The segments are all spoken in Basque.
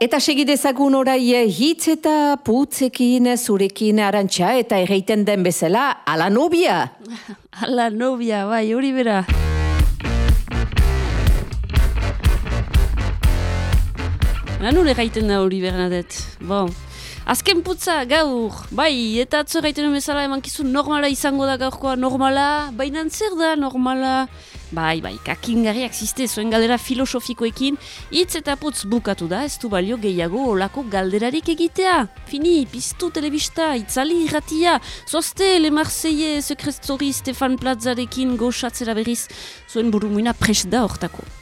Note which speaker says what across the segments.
Speaker 1: Eta segidezagun orai eh, hitz eta putzekin zurekin arantxa eta erreiten den bezala, ala nobia!
Speaker 2: ala nobia, bai, hori bera! Ala nure gaiten da hori bernadet, bon. Azken putza, gaur, bai, eta atzo gaiten bezala eman normala izango da gaurkoa, normala, baina zer da normala? Bai, bai, kakingarriak ziste zuen galdera filosofikoekin, hitz eta putz bukatu da, ez du balio gehiago olako galderarik egitea. Fini, piztu telebista, itzali irratia, zozte Le Marseille sekrestori Stefan Plazarekin goxatzera berriz, zuen burumuina pres da hortako.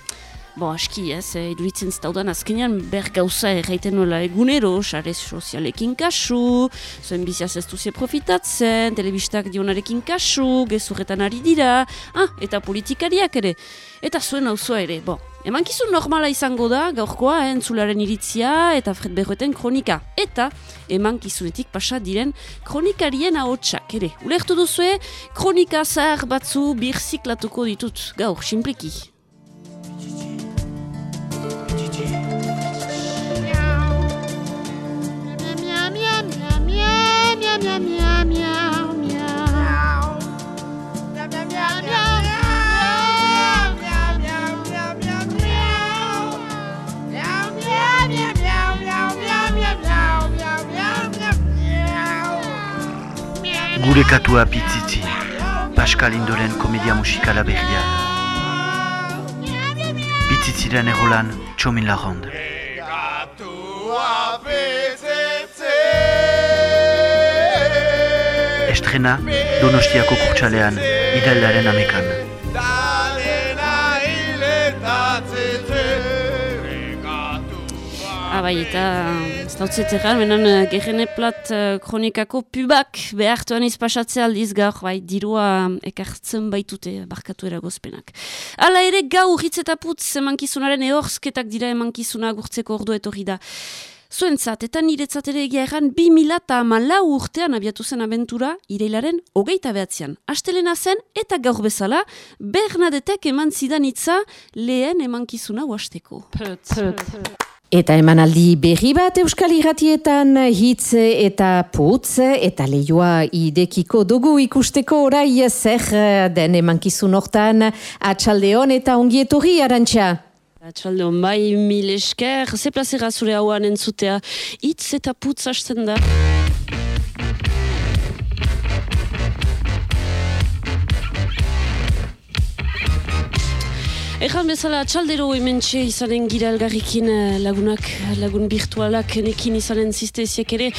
Speaker 2: Bo, aski, ez, eh, iduritzen zitaudan azkenean ber gauza erraiten nola egunero, sare sozialekin kasu, zuen biziaz ez duzie profitatzen, telebistak dionarekin kasu, gezurretan ari dira, ah, eta politikariak ere, eta zuen auzoa ere, bo. Emankizun normala izango da, gaurkoa, eh, entzularen iritzia eta Fred Berroeten kronika. Eta emankizunetik pasa diren kronikarien ahotsak ere. Ulertu duzue, kronika zahar batzu birziklatuko ditut, gaur, simpliki.
Speaker 3: Gure katua pitzitzi, Pascal Indoren komedia musikala berria. Pitzitziren egolan, txomin lahond. Estrena, Donostiako kurtsalean, idaldaren amekan.
Speaker 2: Abai, ah, eta ez dautzet egan, menan uh, gerrene plat uh, kronikako pubak behartuan izpasatzea aldiz gaur, bai, dirua ekartzen baitute barkatu eragozpenak. Hala ere, gau hitz eta putz emankizunaren ehorzketak dira emankizuna gurtzeko ordu etorri da. Zuentzat, eta niretzat ere egia erran, bi mila eta lau urtean abiatu zen abentura, ireilaren hogeita behatzean. Astelena zen, eta gaur bezala, Bernadetek eman zidan itza lehen emankizuna huasteko.
Speaker 1: Eta emanaldi berri bat Euskal Iratietan hitz eta putz eta leioa idekiko dugu ikusteko orai zer den emankizun hortan atxaldeon eta ongietorri arantxa.
Speaker 2: Atxaldeon bai mil esker, ze plazera zure hauan entzutea hitz eta putz hasten da. Ejan bezala, txaldero hemen txe izanen gira elgarrikin eh, lagunak, lagun virtualak nekin izanen zizteziek ere.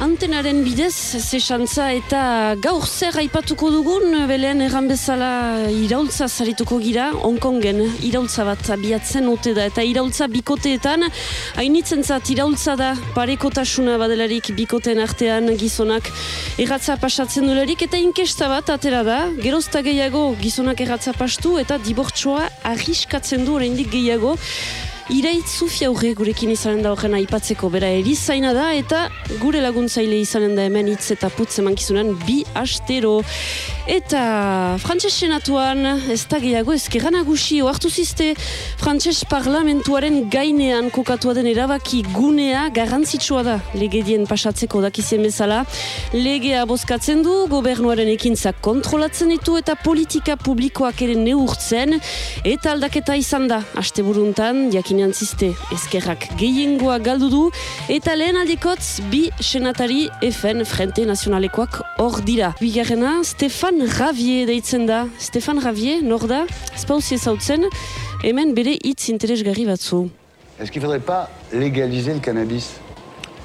Speaker 2: Antenaren bidez, zesantza eta gaur zer aipatuko dugun, belen erran bezala iraultza zarituko gira, Hongkongen iraultza bat abiatzen ote da, eta iraultza bikoteetan, hainitzen zat iraultza da parekotasuna badelarik bikoteen artean gizonak erratza pasatzen dularik, eta inkesta bat atera da, gerozta gehiago gizonak erratza pastu, eta dibortsoa arriskatzen du oraindik gehiago, Iraitzu fiaurre gurekin izanen da horrena aipatzeko bera erizaina da eta gure laguntzaile izanen da hemen hitz eta putz emankizunan bi astero. Eta frantses senatuan ez da gehiago ezkerran agusi oartu ziste frantses parlamentuaren gainean kokatua den erabaki gunea garrantzitsua da legedien pasatzeko dakizien bezala. Legea bozkatzen du gobernuaren ekintzak kontrolatzen ditu eta politika publikoak ere neurtzen eta aldaketa izan da. Aste buruntan, jakin finantziste eskerrak gehiengoa galdu du eta lehen aldikotz bi senatari FN Frente Nazionalekoak hor dira. Bigarrena, Stefan Ravier deitzen da. Stefan Ravier, nor da, espauzi ezautzen, hemen bere hitz interesgarri batzu.
Speaker 4: Est-ce qu'il faudrait pas légaliser le cannabis?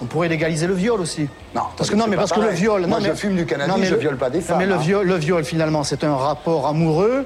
Speaker 5: On pourrait légaliser le viol aussi.
Speaker 4: Non,
Speaker 5: parce que non, mais parce que le viol.
Speaker 4: Moi,
Speaker 5: non,
Speaker 4: je
Speaker 5: mais,
Speaker 4: fume du cannabis,
Speaker 5: non, mais
Speaker 4: je
Speaker 5: le,
Speaker 4: viole pas des femmes.
Speaker 5: mais le
Speaker 4: hein.
Speaker 5: viol, le viol, finalement, c'est un rapport amoureux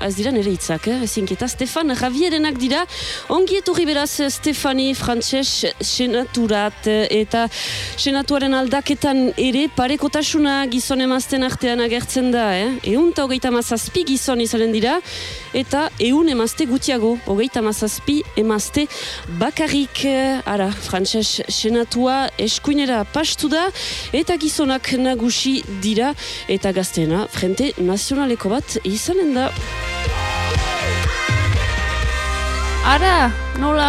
Speaker 2: ez dira nire hitzak, eh? ezinketa Stefan Javierenak dira, ongi etorri beraz Stefani Frantses senaturat eta senatuaren aldaketan ere parekotasuna gizon emazten artean agertzen da, eh? eun eta hogeita mazazpi gizon izanen dira, eta eun emazte gutiago, hogeita mazazpi emazte bakarrik, ara, Frantses senatua eskuinera pastu da, eta gizonak nagusi dira, eta gaztena, frente nazionaleko bat izanen da. Ara, nola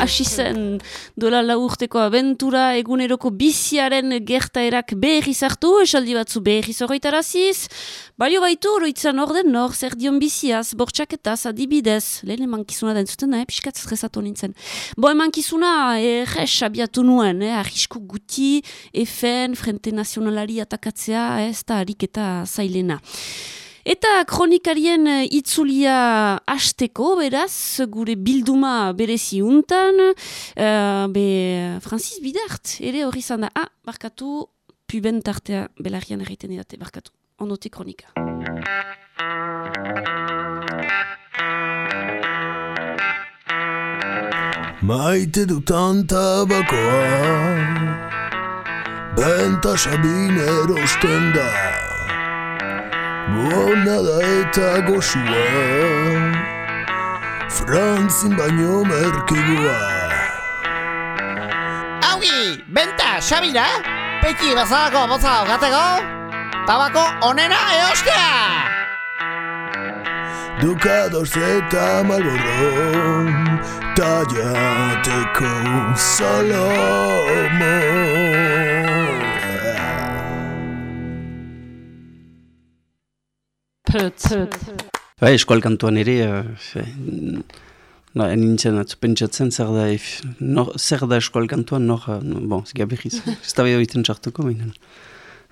Speaker 2: hasi zen duela laurteko abentura eguneroko biziaren gertaerak berri zartu, esaldi batzu berri zorroitaraziz. Balio baitu oroitzan orden nor, zer dion biziaz, bortxaketaz, adibidez. Lehen emankizuna den zuten, eh, piskat stresatu nintzen. Bo emankizuna erres abiatu nuen, eh, arrisku guti, efen, frente nazionalari atakatzea, ez da harik eta zailena. Eta kronikarien eh, itzulia hasteko beraz, gure bilduma berezi untan, uh, be Francis Bidart, ere hori zan da, ah, barkatu, puben tartea belarrian erreiten edate, barkatu, onote kronika.
Speaker 6: Maite dutan tabakoa Benta sabin erosten da Bona da eta goxua. Frantzin baino merkigua.
Speaker 7: Augi, benta, xabira, peki bazalako boza gateko, tabako onena eostea!
Speaker 6: Dukados eta malborron Taiateko Salomo
Speaker 8: Bai, eskual kantuan ere, uh, nintzen atzu pentsatzen zer da, if, no, zer da eskual kantuan, nor, no, bon, zega behiz, ez da behar egiten txartuko, baina.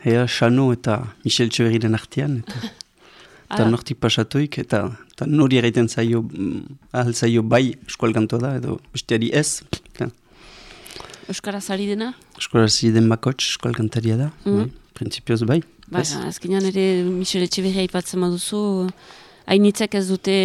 Speaker 8: Ea, Xano eta Michel Txeveriren artian, eta, eta nortik pasatuik, eta, eta nori egiten zaio, mm, ahal zaio bai eskual da, edo besteari ez.
Speaker 2: Euskaraz ari dena?
Speaker 8: Euskaraz ari den bakots eskual da,
Speaker 2: Mhm.
Speaker 8: bai, prinsipioz bai.
Speaker 2: Ba, azkenean ere Michel Etxeberria ipatzen baduzu, hainitzak ez dute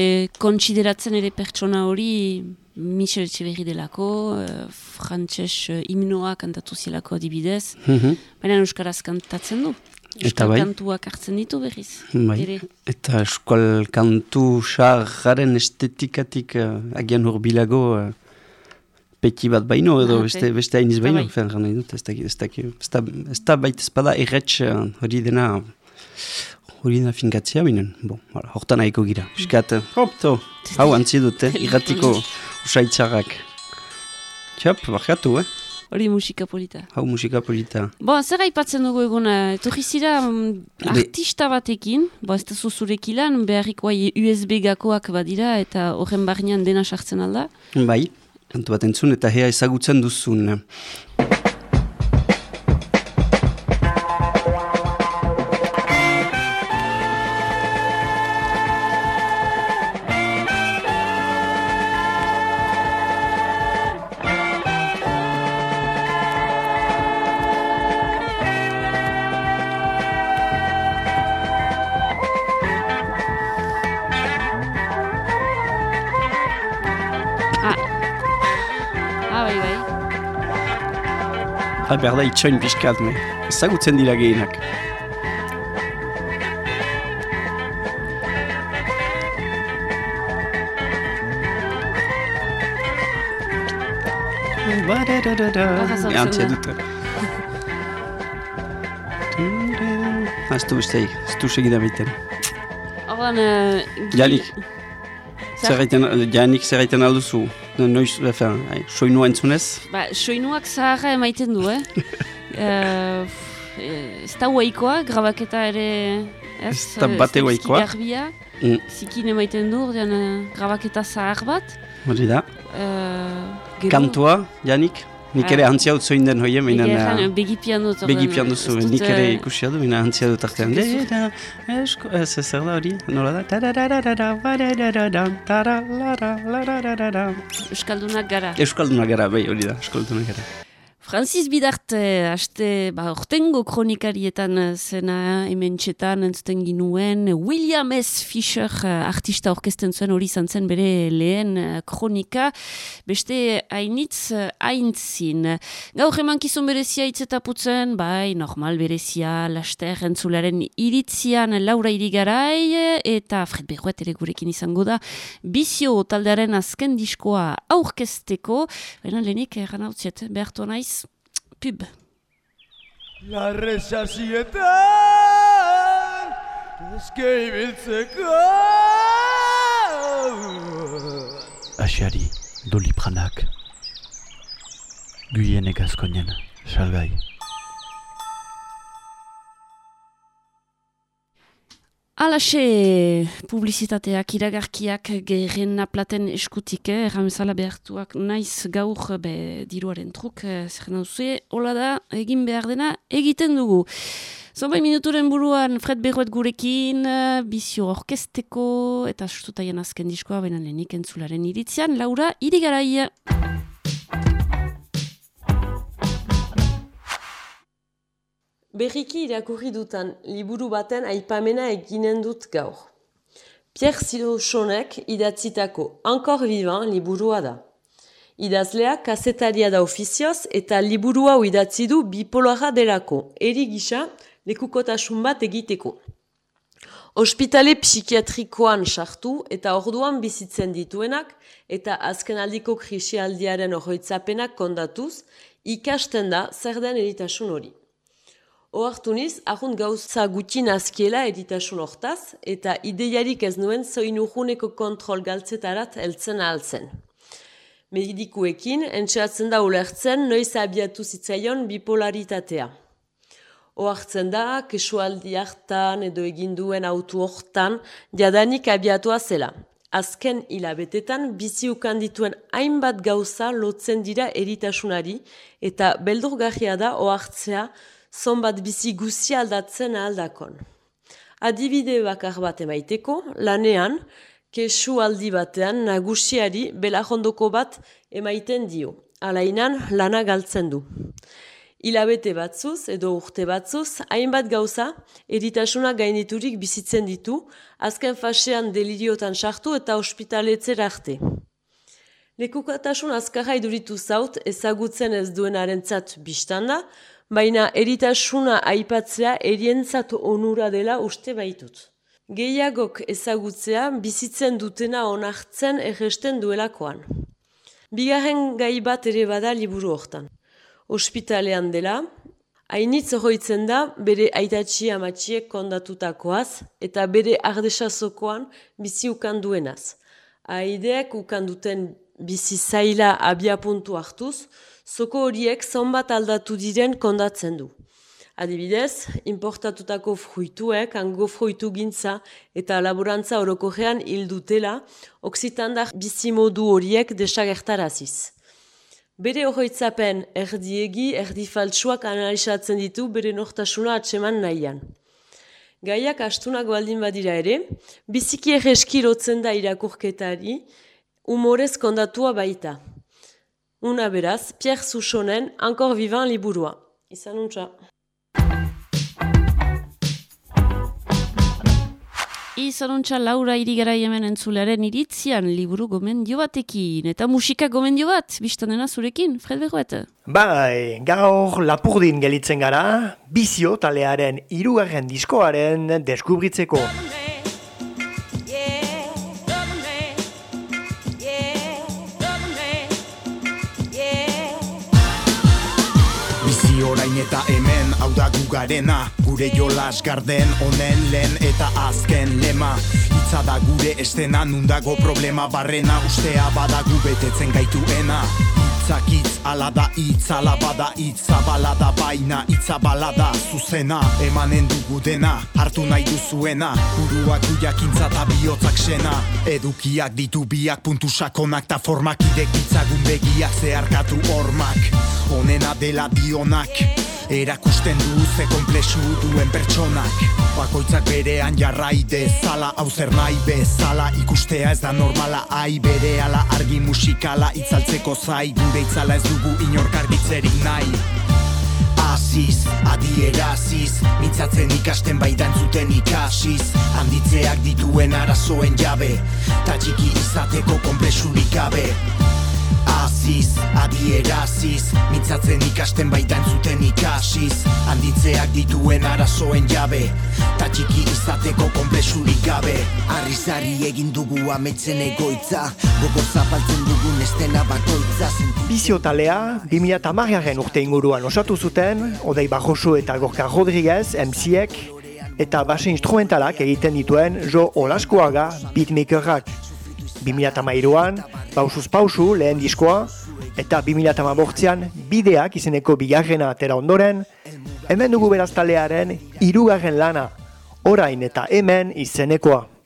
Speaker 2: kontsideratzen ere pertsona hori Michel Etxeberri delako, uh, frantses uh, himnoa kantatu zielako adibidez,
Speaker 8: Mhm.
Speaker 2: baina Euskaraz kantatzen du.
Speaker 8: Eta
Speaker 2: Euskal
Speaker 8: bai.
Speaker 2: kantuak hartzen ditu berriz.
Speaker 8: Bai.
Speaker 2: Ere.
Speaker 8: Eta eskual kantu xarraren estetikatik uh, agian urbilago uh, peti bat baino edo
Speaker 2: Ah,
Speaker 8: beste, beste hainiz baino.
Speaker 2: bai.
Speaker 8: Fen, gana dut, ez da, ez da, ez da, ez da baita espada erretx uh, hori dena hori dena finkatzea binen. Bon, hortan nahiko gira. Piskat, uh, hopto, hau antzi dute, irratiko usaitzarrak. Txap, barkatu, eh?
Speaker 2: Hori musika polita.
Speaker 8: Hau musika polita.
Speaker 2: Bo, zer aipatzen dugu eguna, etorri zira
Speaker 8: Be-
Speaker 2: artista batekin, bo ez da zuzurek ilan, beharriko ai USB gakoak badira eta horren barnean dena sartzen alda.
Speaker 8: Bai, kantu bat entzun eta hea ezagutzen duzun. Behar da itxoin pixkat, me. Ezagutzen dira gehienak.
Speaker 2: Arrazotzen
Speaker 8: Ja, antzia
Speaker 2: da.
Speaker 8: dute. Ez du beste, ez du segida baiten.
Speaker 2: Ordan, uh,
Speaker 8: Janik, zer gaiten, janik zer gaiten alduzu. Noiz, efen, soinua entzunez.
Speaker 2: Ba, soinuak zaharra emaiten du, eh? uh, ez da huaikoa, grabaketa ere... Ez,
Speaker 8: Ez da
Speaker 2: Eh,
Speaker 8: bate
Speaker 2: da
Speaker 8: huaikoa.
Speaker 2: garbia,
Speaker 8: Mm.
Speaker 2: zikin emaiten du, ordean grabaketa zahar bat.
Speaker 8: Hori da.
Speaker 2: Uh,
Speaker 8: Kantua, janik. Nik
Speaker 2: Ah.
Speaker 8: ere antzia dut zoin den hoien, baina...
Speaker 2: begipian dut. ordean,
Speaker 8: Begipian duzu,
Speaker 2: dut,
Speaker 8: nik ere
Speaker 2: eh,
Speaker 8: ikusia du, baina antzia dut artean.
Speaker 2: ez dut-
Speaker 8: zer da hori, nola da?
Speaker 2: Euskaldunak gara.
Speaker 8: Euskalduna gara, bai, hori da, Euskalduna gara.
Speaker 2: Francis Bidarte, haste, ba, ortengo kronikarietan eh, zena hemen txetan entzuten ginuen, William S. Fisher eh, artista orkesten zuen hori izan zen bere lehen eh, kronika, beste hainitz haintzin. Gaur eman kizun berezia itzetaputzen, bai, normal berezia, laster entzularen iritzian Laura Irigarai, eta Fred Berroet ere gurekin izango da, bizio taldearen azken diskoa aurkesteko, baina lehenik, eran hau behartu naiz, pub.
Speaker 9: La resasietan eske ibiltzeko
Speaker 3: Asiari, dolipranak. Guyene Gaskonien, salgai.
Speaker 2: Alaxe publizitateak iragarkiak gerren platen eskutik, eh? erramezala behartuak naiz gaur be, diruaren truk, eh, zer nauzue, hola da, egin behar dena, egiten dugu. Zonbai minuturen buruan Fred Berroet gurekin, eh, bizio orkesteko eta sustutaien azken diskoa, benan lehenik entzularen iritzian, Laura, irigaraia.
Speaker 10: Berriki irakurri dutan liburu baten aipamena eginen dut gaur. Pierre Sirochonek idatzitako Ankor Vivan liburua da. Idazlea kasetaria da ofizioz eta liburu hau idatzi du bipolara delako, eri gisa lekukotasun bat egiteko. Hospitale psikiatrikoan sartu eta orduan bizitzen dituenak eta azkenaldiko krisialdiaren horretzapenak kondatuz, ikasten da zer den eritasun hori. Oartu niz, ahont gauza gutxi nazkiela editasun hortaz, eta ideiarik ez nuen zoin urruneko kontrol galtzetarat eltzen ahaltzen. Medikuekin, entxeatzen da ulertzen, noiz abiatu zitzaion bipolaritatea. Oartzen da, kesualdi hartan edo eginduen autu hortan, jadanik abiatua zela. Azken hilabetetan, bizi dituen hainbat gauza lotzen dira eritasunari, eta beldurgarria da oartzea, zonbat bizi guzi aldatzen aldakon. Adibide bakar bat emaiteko, lanean, kesu aldi batean nagusiari belahondoko bat emaiten dio. Alainan lana galtzen du. Ilabete batzuz edo urte batzuz, hainbat gauza, eritasuna gainiturik bizitzen ditu, azken fasean deliriotan sartu eta ospitaletzer arte. Lekukatasun azkarra iduritu zaut ezagutzen ez duenaren zat biztanda, baina eritasuna aipatzea erientzat onura dela uste baitut. Gehiagok ezagutzea bizitzen dutena onartzen erresten duelakoan. Bigarren gai bat ere bada liburu hortan. Hospitalean dela, hainitz hoitzen da bere aitatxi amatxiek kondatutakoaz eta bere ardesazokoan bizi ukan duenaz. Aideak ukan duten bizi zaila abia puntu hartuz, Zoko horiek zonbat aldatu diren kondatzen du. Adibidez, importatutako fruituek, hango fruitu gintza eta laborantza orokojean hildutela, oksitandar bizimodu horiek desagertaraziz. Bere horretzapen erdiegi, erdi faltsuak analizatzen ditu bere nortasuna atseman nahian. Gaiak astunak baldin badira ere, biziki erreski lotzen da irakurketari, umorez kondatua baita. Una beraz, Pierre Souchonen, Ankor Vivant liburua. Izan untsa.
Speaker 2: Izan untsa Laura irigara hemen entzularen iritzian liburu gomendio batekin. Eta musika gomendio bat, biztan dena zurekin, Fred Begoet?
Speaker 11: Bai, gaur lapurdin gelitzen gara, bizio talearen irugarren diskoaren deskubritzeko.
Speaker 12: Eta hemen hau da gugarena. Gure jolas garden honen lehen eta azken lema. Itza da gure estena nundago problema barrena. Ustea badagu betetzen gaituena Itzak itz ala da itz ala bada itz Zabalada baina itza balada zuzena. Emanen dugu dena hartu nahi duzuena. Buruak guiak intzata bihotzak sena. Edukiak ditu biak puntu sakonak Ta formak. Idek itzagun begiak zeharkatu hormak. Honena dela dionak Erakusten du ze komplexu duen pertsonak. Bakoitzak berean jarrai dezala Hau zer nahi bezala. Ikustea ez da normala Ai bere ala argi musikala. Itzaltzeko zai Gure itzala ez dugu inork argitzerik nahi. Aziz, adieraziz Mintzatzen ikasten bai dantzuten ikasiz. Handitzeak dituen arazoen jabe Ta txiki izateko konplexurik gabe Aziz, adieraziz Mintzatzen ikasten bai dantzuten ikasiz. Handitzeak dituen arazoen jabe Ta txiki izateko konplexurik gabe. Arrizari egin dugu ametzen egoitza Gogo zapaltzen dugun estena bakoitza.
Speaker 11: Bizio talea, 2008 urte inguruan osatu zuten, Odei Barroso eta Gorka Rodriguez, MC-ek, eta base instrumentalak egiten dituen Jo Olaskoaga beatmakerrak. 2008an, pausuz pausu lehen diskoa, eta 2008an bideak izeneko bigarrena atera ondoren, hemen dugu beraz talearen hirugarren lana, orain eta hemen izenekoa.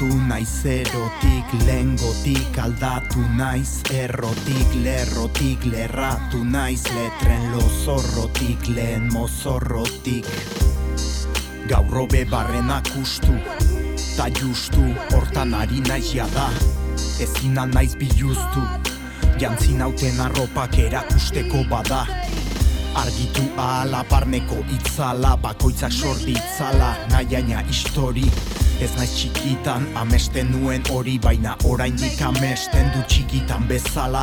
Speaker 12: Pasatu naiz erotik, lengotik aldatu naiz Errotik, lerrotik, lerratu naiz Letren lozorrotik, lehen mozorrotik. Gaurro bebarrenak ustu, ta justu Hortan ari naiz jada, ezina naiz biluztu. Jantzi nauten arropak erakusteko bada Argitu ahala barneko itzala Bakoitzak sordi itzala Naiaina histori Ez naiz txikitan amesten nuen hori Baina oraindik amesten du txikitan bezala.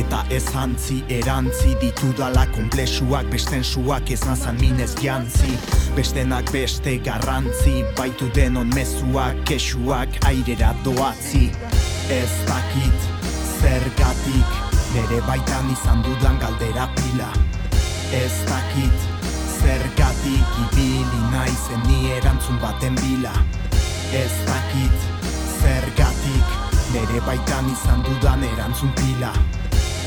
Speaker 12: Eta ez antzi erantzi ditudala Komplexuak besten suak ez nazan minez jantzi. Bestenak beste garrantzi Baitu denon mezuak, kesuak airera doatzi. Ez dakit zergatik Nere baitan izan dudan galdera pila. Ez dakit zergatik ibili naizen ni erantzun baten bila Ez dakit zergatik nere baitan izan dudan erantzun pila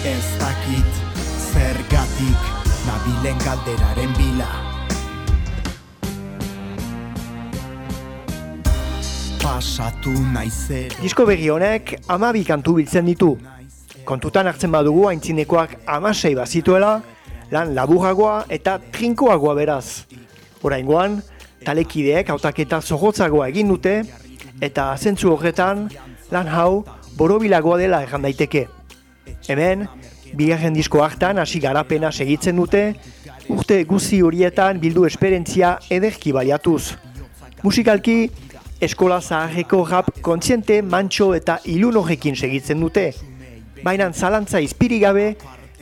Speaker 12: Ez dakit zergatik nabilen galderaren bila Pasatu naizero
Speaker 11: Disko berri honek amabi kantu biltzen ditu. Kontutan hartzen badugu aintzinekoak amasei bazituela, lan laburragoa eta trinkoagoa beraz. Oraingoan, talekideek hautaketa zorrotzagoa egin dute, eta zentzu horretan, lan hau borobilagoa dela erran daiteke. Hemen, bigarren disko hartan hasi garapena segitzen dute, urte guzi horietan bildu esperientzia ederki baliatuz. Musikalki, eskola zaharreko rap kontziente, mantxo eta ilun horrekin segitzen dute. Baina zalantza izpiri gabe,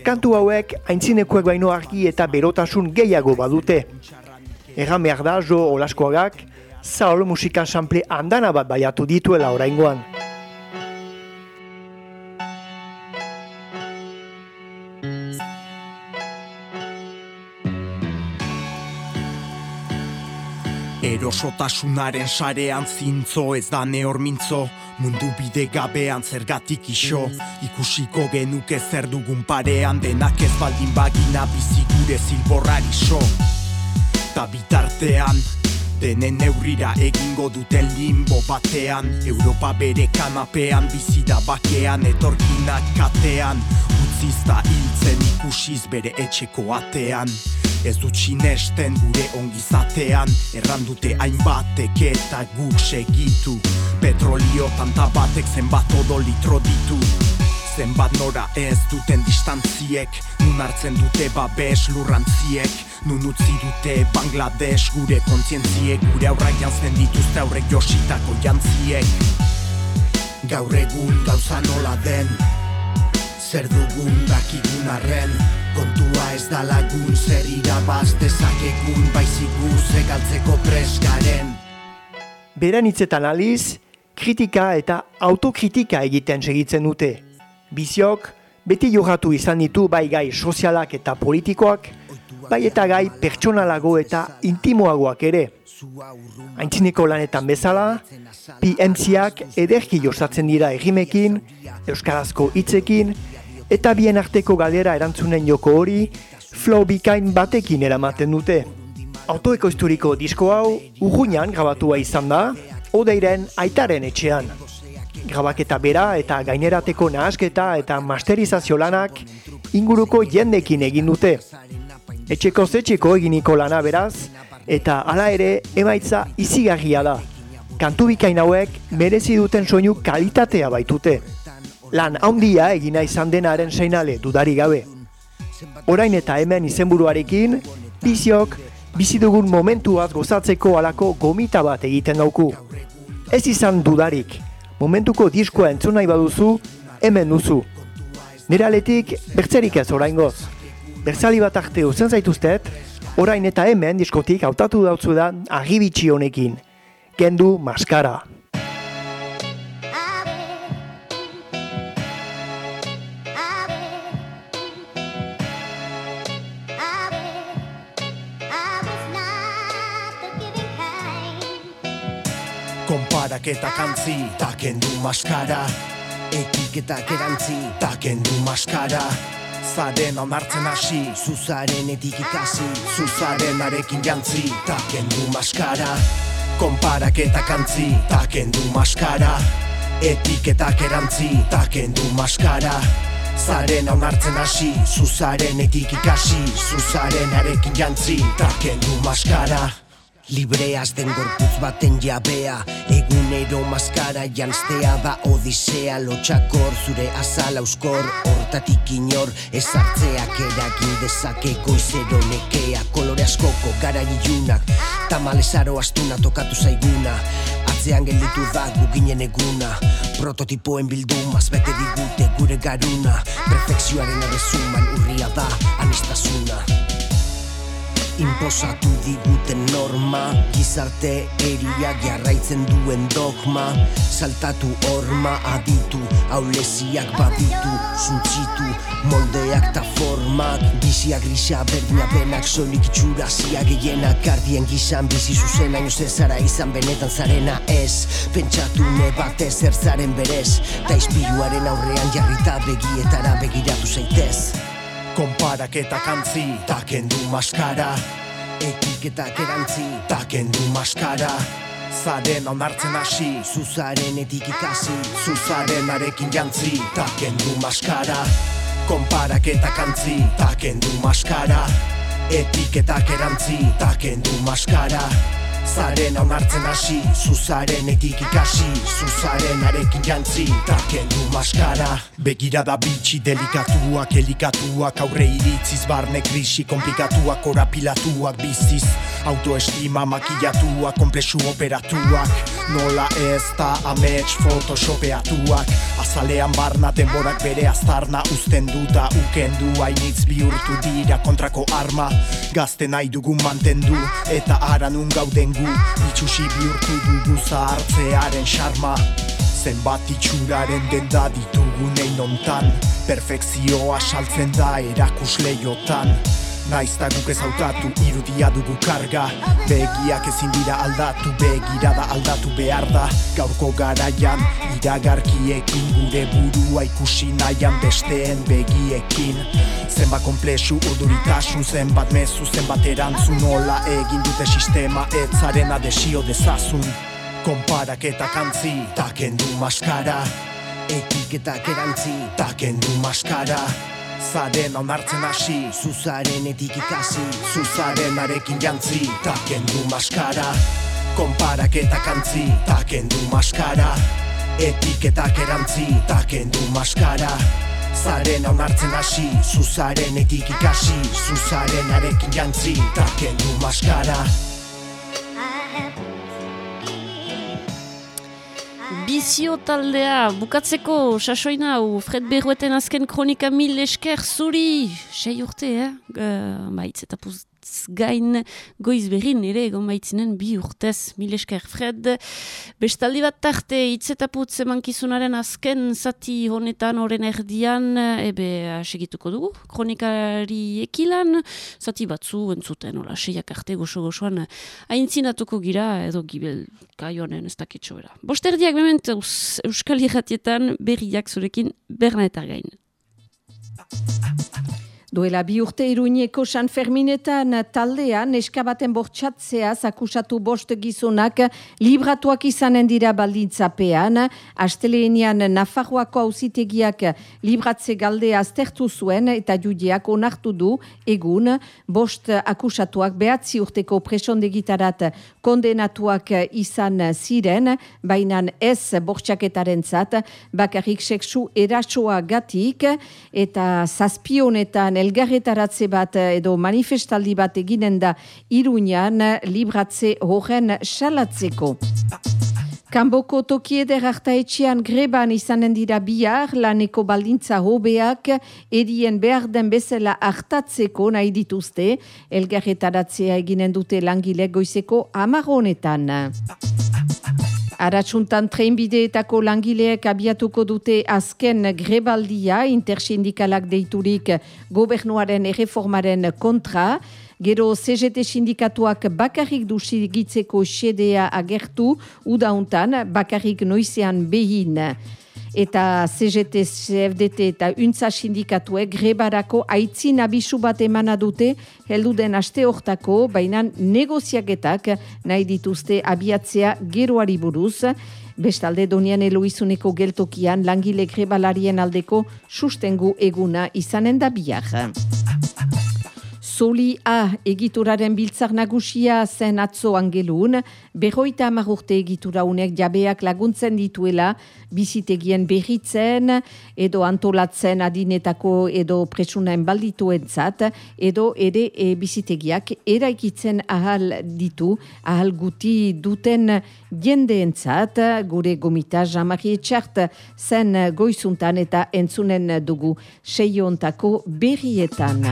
Speaker 11: kantu hauek aintzinekoek baino argi eta berotasun gehiago badute. Erran behar da jo olaskoagak, zaol musika sample andana bat baiatu dituela oraingoan.
Speaker 12: Erosotasunaren sarean zintzo ez da neormintzo Mundu bide gabean zergatik iso Ikusiko genuke zer dugun parean Denak ez baldin bagina bizi gure zilborrari so Ta bitartean. Denen neurrira egingo duten limbo batean. Europa bere kanapean bizi da bakean Etorkinak katean. Utzizta hiltzen ikusiz bere etxeko atean. Ez dut sinesten gure ongizatean. Errandute hainbatek eta guk segitu. Petrolio tanta batek zenbat odo litro ditu Zenbat nora ez duten distantziek. Nun hartzen dute babes lurrantziek. Nun utzi dute Bangladesh gure kontzientziek. Gure aurrak jantzen dituzte aurrek jositako jantziek. Gaur egun gauza nola den. Zer dugun dakigun arren. Kontua ez da lagun zer irabaz dezakegun. Baizigu zegaltzeko presgaren.
Speaker 11: Beran hitzetan aliz, kritika eta autokritika egiten segitzen dute. Biziok, beti jorratu izan ditu bai gai sozialak eta politikoak, bai eta gai pertsonalago eta intimoagoak ere. Aintzineko lanetan bezala, PMCak ederki josatzen dira egimekin, euskarazko hitzekin, eta bien arteko galera erantzunen joko hori, flow bikain batekin eramaten dute. Autoekoizturiko disko hau urruñan grabatua izan da, odeiren aitaren etxean. Grabaketa bera eta gainerateko nahasketa eta masterizazio lanak inguruko jendekin egin dute. Etxeko zetxeko eginiko lana beraz, eta hala ere emaitza izigarria da. Kantu bikain hauek merezi duten soinu kalitatea baitute. Lan handia egina izan denaren seinale dudari gabe. Orain eta hemen izenburuarekin, biziok, bizi dugun momentuaz gozatzeko alako gomita bat egiten dauku. Ez izan dudarik, momentuko diskoa entzun nahi baduzu, hemen duzu. Nire aletik, bertzerik ez orain goz. Bertzali bat arte uzen zaituztet, orain eta hemen diskotik hautatu dautzu da agibitxi honekin. Kendu maskara.
Speaker 12: Konparaketa kantzi, taken du maskara Etiketak erantzi, taken du maskara Zaren onartzen hasi, zuzaren etik ikasi Zuzaren arekin jantzi, taken du maskara Konparaketa kantzi, taken du maskara Etiketak erantzi, taken du maskara Zaren onartzen hasi, zuzaren etik ikasi Zuzaren arekin jantzi, taken du maskara
Speaker 13: Libreaz den gorputz baten jabea Egunero maskara janztea da odisea Lotxakor zure azala euskor Hortatik inor ezartzeak eragin dezake Goizero nekea kolore askoko gara ilunak Tamalesaro astuna tokatu zaiguna Atzean gelditu da guginen eguna Prototipoen bildumaz bete digute gure garuna Perfekzioaren errezuman urria da anistasuna Imposatu diguten norma. Gizarte eria jarraitzen duen dogma. Saltatu horma aditu Aulesiak baditu Zuntzitu moldeak ta formak. Bizia grisa berdina benak Solik itxura zia gehienak Gardien gizan. Bizi zuzen Aino zezara izan benetan zarena ez. Pentsatu ne batez zertzaren berez. Ta izpiluaren aurrean jarrita begietara begiratu zaitez
Speaker 12: Konparaketa kantzi, taken du maskara
Speaker 13: Etiketak erantzi,
Speaker 12: taken du maskara Zaren onartzen hasi,
Speaker 13: zuzaren etik ikasi
Speaker 12: Zuzaren arekin jantzi, taken du maskara Konparaketa kantzi, taken du maskara Etiketak erantzi, taken du maskara Zaren onartzen hasi, zuzaren etik ikasi Zuzaren arekin jantzi, taken du maskara. Begirada bitxi delikatuak, elikatuak Aurre iritziz barne krisi komplikatuak Korapilatuak biziz Autoestima makillatuak, komplexu operatuak. Nola ez da amets photoshopeatuak Azalean barna denborak bere aztarna. Uzten du da ukendu hainitz bihurtu dira kontrako arma. Gazte nahi dugu mantendu eta aranun gauden gu. Itxusi bihurtu dugu zahartzearen charma Zenbat itxuraren denda ditugu nein ontan Perfekzioa saltzen da erakusleiotan Naiz ta guk ez hautatu irudia dugu karga. Begiak ezin dira aldatu begirada aldatu behar da. Gaurko garaian iragarkiekin gure burua ikusi nahian besteen begiekin. Zenbat komplexu urduritasun zenbat mezu zenbat erantzun Nola egin dute sistema etzaren adesio dezazun Konparaketa kantzi, taken du maskara.
Speaker 13: Etiketak erantzi,
Speaker 12: taken du maskara Zaren onartzen hasi,
Speaker 13: zuzaren etik ikasi
Speaker 12: Zuzaren arekin jantzi, taken du maskara Konparaketa kantzi, taken du maskara Etiketak erantzi, taken du maskara Zaren onartzen hasi, zuzaren etik ikasi Zuzaren arekin jantzi, taken du maskara
Speaker 2: Bizio taldea, bukatzeko sasoina hau Fred Berrueten azken kronika mil esker zuri, sei urte, eh? Uh, baitz eta puz gain goiz berrin ere egon baitzinen bi urtez mil esker Fred. Bestaldi bat tarte hitz eta putz emankizunaren azken zati honetan oren erdian ebe segituko dugu kronikari ekilan zati batzu entzuten hola seiak arte goso-gosoan haintzinatuko gira edo gibel kaionen ez dakitxo bera. Bosterdiak bement Euskal Iratietan berriak zurekin berna eta gain.
Speaker 1: Duela bi urte iruñeko San Ferminetan taldean eskabaten bortxatzeaz akusatu bost gizonak libratuak izanen dira baldintzapean. Asteleenian Nafarroako auzitegiak libratze galde aztertu zuen eta judiak onartu du egun bost akusatuak behatzi urteko presondegitarat kondenatuak izan ziren, baina ez bortxaketaren zat, bakarrik seksu erasoa gatik eta zazpionetan elgarretaratze bat eh, edo manifestaldi bat eginen da iruñan libratze horren salatzeko. Kanboko tokieder hartaetxean greban izanen dira bihar, laneko baldintza hobeak, edien behar den bezala hartatzeko nahi dituzte, elgarretaratzea eginen dute langile goizeko amaronetan. Aratsuntan treinbideetako langileek abiatuko dute azken grebaldia intersindikalak deiturik gobernuaren erreformaren kontra. Gero CGT sindikatuak bakarrik dusigitzeko xedea agertu udauntan bakarrik noizean behin eta CGT, CFDT eta Untza sindikatuek grebarako aitzin abisu bat emana dute heldu den aste hortako, baina negoziaketak nahi dituzte abiatzea geroari buruz. Bestalde donian eloizuneko geltokian langile grebalarien aldeko sustengu eguna izanen da biak. Soli A egituraren biltzar nagusia zen atzo angelun, berroita amagurte egitura unek jabeak laguntzen dituela, bizitegien berritzen, edo antolatzen adinetako edo presunaen baldituen zat, edo ere e, bizitegiak eraikitzen ahal ditu, ahal guti duten jendeentzat, gure gomita jamari etxart zen goizuntan eta entzunen dugu seiontako berrietan.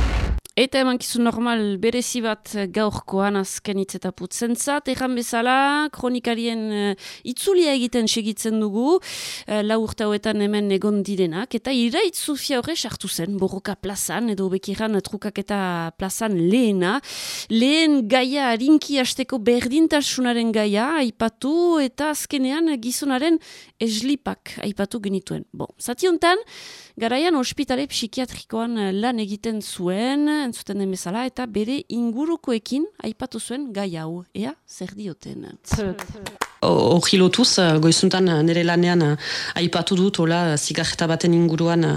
Speaker 2: Eta eman normal berezi bat gaurkoan azken hitz eta putzen zat. Egan bezala, kronikarien uh, itzulia egiten segitzen dugu, uh, lau urte hauetan hemen egon direnak, eta iraitz zufia horre sartu zen, borroka plazan, edo bekiran trukak eta plazan lehena. Lehen gaia harinki hasteko berdintasunaren gaia, aipatu, eta azkenean gizonaren eslipak aipatu genituen. Bon, zati honetan, Garaian ospitale psikiatrikoan eh, lan egiten zuen, entzuten den bezala, eta bere ingurukoekin aipatu zuen gai hau. Ea, zer dioten?
Speaker 14: Horri lotuz, eh, goizuntan eh, nire lanean aipatu dut, hola, zigarreta baten inguruan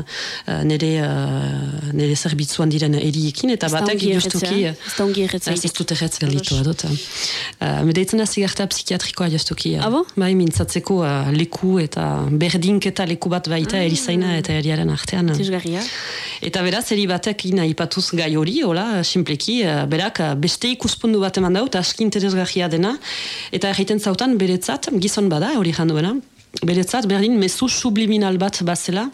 Speaker 14: nire, nire zerbitzuan diren eriekin, eta batek justuki...
Speaker 2: Ez da ongi erretzea.
Speaker 14: Ez dut erretz galditu, adot. Medeitzen da zigarreta psikiatrikoa justuki.
Speaker 2: Abo?
Speaker 14: Bai, mintzatzeko leku eta berdinketa leku bat baita ah. erizaina eta eriaren artean.
Speaker 2: Tizgarria.
Speaker 14: Eta beraz, eri batek ina ipatuz gai hori, hola, simpleki, eh, berak eh, beste ikuspundu bat eman daut, aski interesgarria dena, eta erraiten zautan, beretzat, gizon bada, hori janduena, Beretzat, berdin, mezu subliminal bat bazela,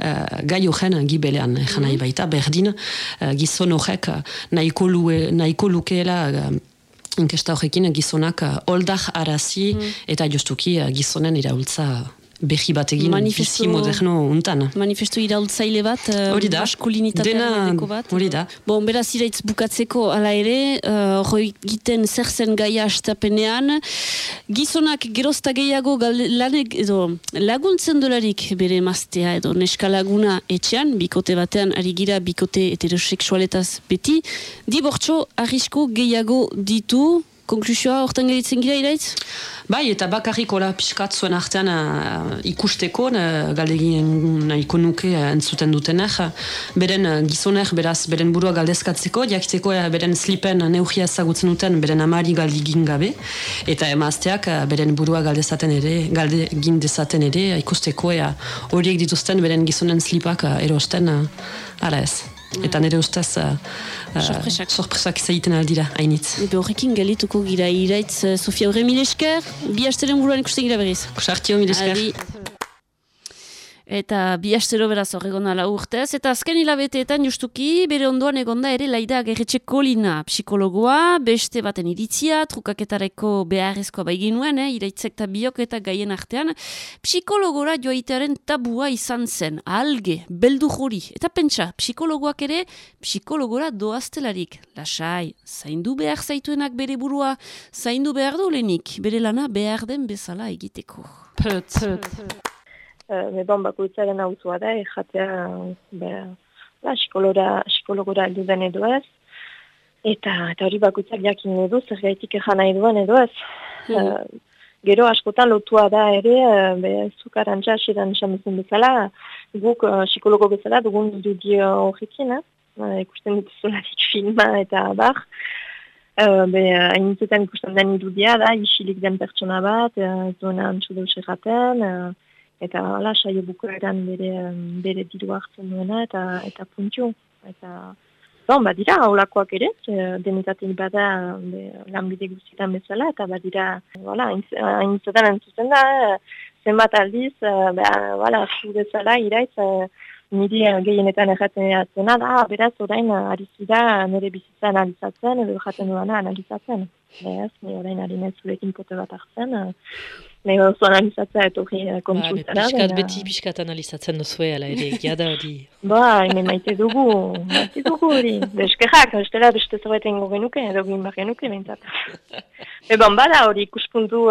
Speaker 14: uh, gai horren gibelean, egan nahi baita, berdin, uh, gizon horrek nahiko, lue, nahiko lukeela uh, inkesta horrekin gizonak uh, oldak arazi mm. eta justuki uh, gizonen iraultza behi bat egin
Speaker 2: manifesto,
Speaker 14: bizi moderno untan.
Speaker 2: Manifesto iraultzaile bat,
Speaker 14: uh, hori da,
Speaker 2: dena, bat.
Speaker 14: Hori da.
Speaker 2: Bon, beraz iraitz bukatzeko ala ere, uh, hori giten zer zen gaia astapenean, gizonak gerozta gehiago lanek, edo, laguntzen dolarik bere maztea edo neska laguna etxean, bikote batean ari gira bikote heteroseksualetaz beti, dibortxo arrisko gehiago ditu, konklusioa hortan geritzen gira iraitz?
Speaker 14: Bai, eta bakarrik hola piskat zuen artean uh, ikusteko, uh, galdegin nahiko nuke uh, entzuten dutenek, beren uh, gizoner, beraz, beren burua galdezkatzeko, jakiteko uh, beren slipen neugia ezagutzen duten, beren amari galdigin gabe, eta emazteak uh, beren burua galdezaten ere, galdegin dezaten ere, ikusteko horiek uh, dituzten beren gizonen slipak uh, erosten, uh, ara ez. Eta nire ustez uh, sorpresak. sorpresak izaiten aldira, hainitz.
Speaker 2: Ebe horrekin galituko gira iraitz uh, Sofia Horre Milesker, bi hasteren buruan ikusten gira berriz.
Speaker 14: Kusartio Milesker.
Speaker 2: Eta bi astero beraz horregon ala urtez. Eta azken hilabeteetan justuki bere ondoan egonda ere laida agerretxe kolina psikologoa, beste baten iritzia, trukaketareko beharrezkoa baiginuen, eh, iraitzek eta biok eta gaien artean, psikologora joaitearen tabua izan zen, alge, beldu juri. Eta pentsa, psikologoak ere, psikologora doaztelarik. Lasai, zaindu behar zaituenak bere burua, zaindu behar du lenik, bere lana behar den bezala egiteko. Pöt, pöt.
Speaker 15: Uh, bon, bakoitzaren auzua da, jatea ba, psikologora, heldu den edo ez. Eta, eta hori bakoitzak jakin edo, zer gaitik ejan nahi duen edo ez. Mm. gero askotan lotua da ere, uh, be, zukarantza asiran esan bezala, guk uh, psikologo bezala dugun dudio horrekin, eh? uh, ikusten dut zularik filma eta bar. Uh, be, hainitzetan ikusten den irudia da, isilik den pertsona bat, uh, zuena antzu deus erraten, eta ala saio bukaeran bere bere diru hartzen duena eta eta puntxu eta bon badira aulakoak ere denetatik bada be, lanbide guztietan bezala eta badira wala hain entzuten da zenbat aldiz ba wala zu bezala iraitz niri gehienetan erraten eratzena da, beraz orain ari zira nire bizitza analizatzen edo jaten duana analizatzen. Beraz, orain ari zurekin kote bat hartzen, nire oso analizatzea eto kontsultara.
Speaker 16: Ba, piskat beti piskat analizatzen duzue, ala ere, giada hori.
Speaker 15: Ba, hemen maite dugu, maite dugu hori. Beskerrak, estela beste zoreten genuke, edo gin bar genuke, bintzat. Eban bada hori ikuspuntu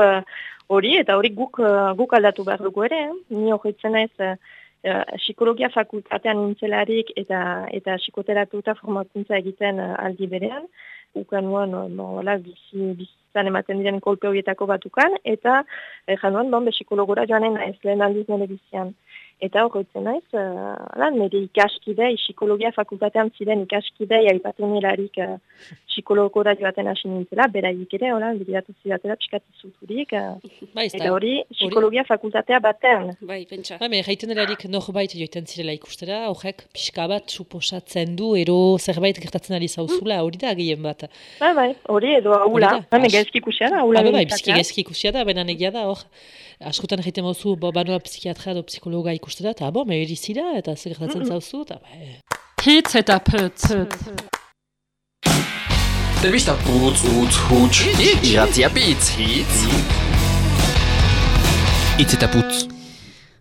Speaker 15: hori, eta hori guk, guk aldatu behar dugu ere, ni hori ez, uh, psikologia fakultatean nintzelarik eta eta psikoterapeuta formakuntza egiten uh, aldi berean. Ukan nuen, no, no, bizi, bizizan ematen diren kolpe horietako batukan, eta eh, januan, bon, psikologora joanen naiz, lehen aldiz nire bizian. Eta horretzen naiz, uh, nire ikaskidei, psikologia fakultatean ziren ikaskidei, aipatzen nilarik uh, psikologora joaten hasi nintzela, beraik ere, hola, biratu zidatela, psikati zuturik, uh,
Speaker 16: bai,
Speaker 15: eta hori psikologia ori... fakultatea batean.
Speaker 2: Bai, pentsa.
Speaker 16: Bai, jaiten erarik norbait joiten zirela ikustera, horrek pixka bat suposatzen du, ero zerbait gertatzen ari zauzula, hori da gehien bat.
Speaker 15: Bai, bai, hori edo haula, hane gaizki ikusia da, haula.
Speaker 16: Bai, bai, bizki gaizki ikusia da, baina negia da, hor, askotan egiten mozu, bo, banoa psikiatra edo psikologa ikustera, eta bo, meheri zira, eta segertatzen mm -mm. zauzu, eta ba...
Speaker 2: Hitz eta putz.
Speaker 17: Telebista putz, utz, hutz, iratzia pitz, hitz. Hitz eta putz.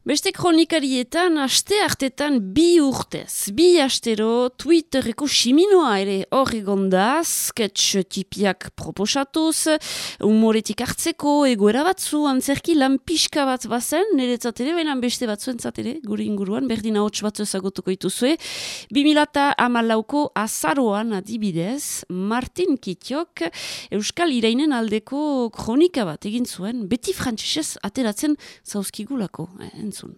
Speaker 2: Beste kronikarietan, aste hartetan bi urtez. Bi astero Twitterreko siminoa ere hori gonda, sketch tipiak proposatuz, humoretik hartzeko, egoera batzu, antzerki lan pixka bat bazen, nire ere, baina beste batzu ere, guri inguruan, berdina hotz batzu ezagutuko ituzue. 2000 amalauko azaroan adibidez, Martin Kitiok, Euskal Irainen aldeko kronika bat egin zuen, beti frantzesez ateratzen zauzkigulako, eh, entzun.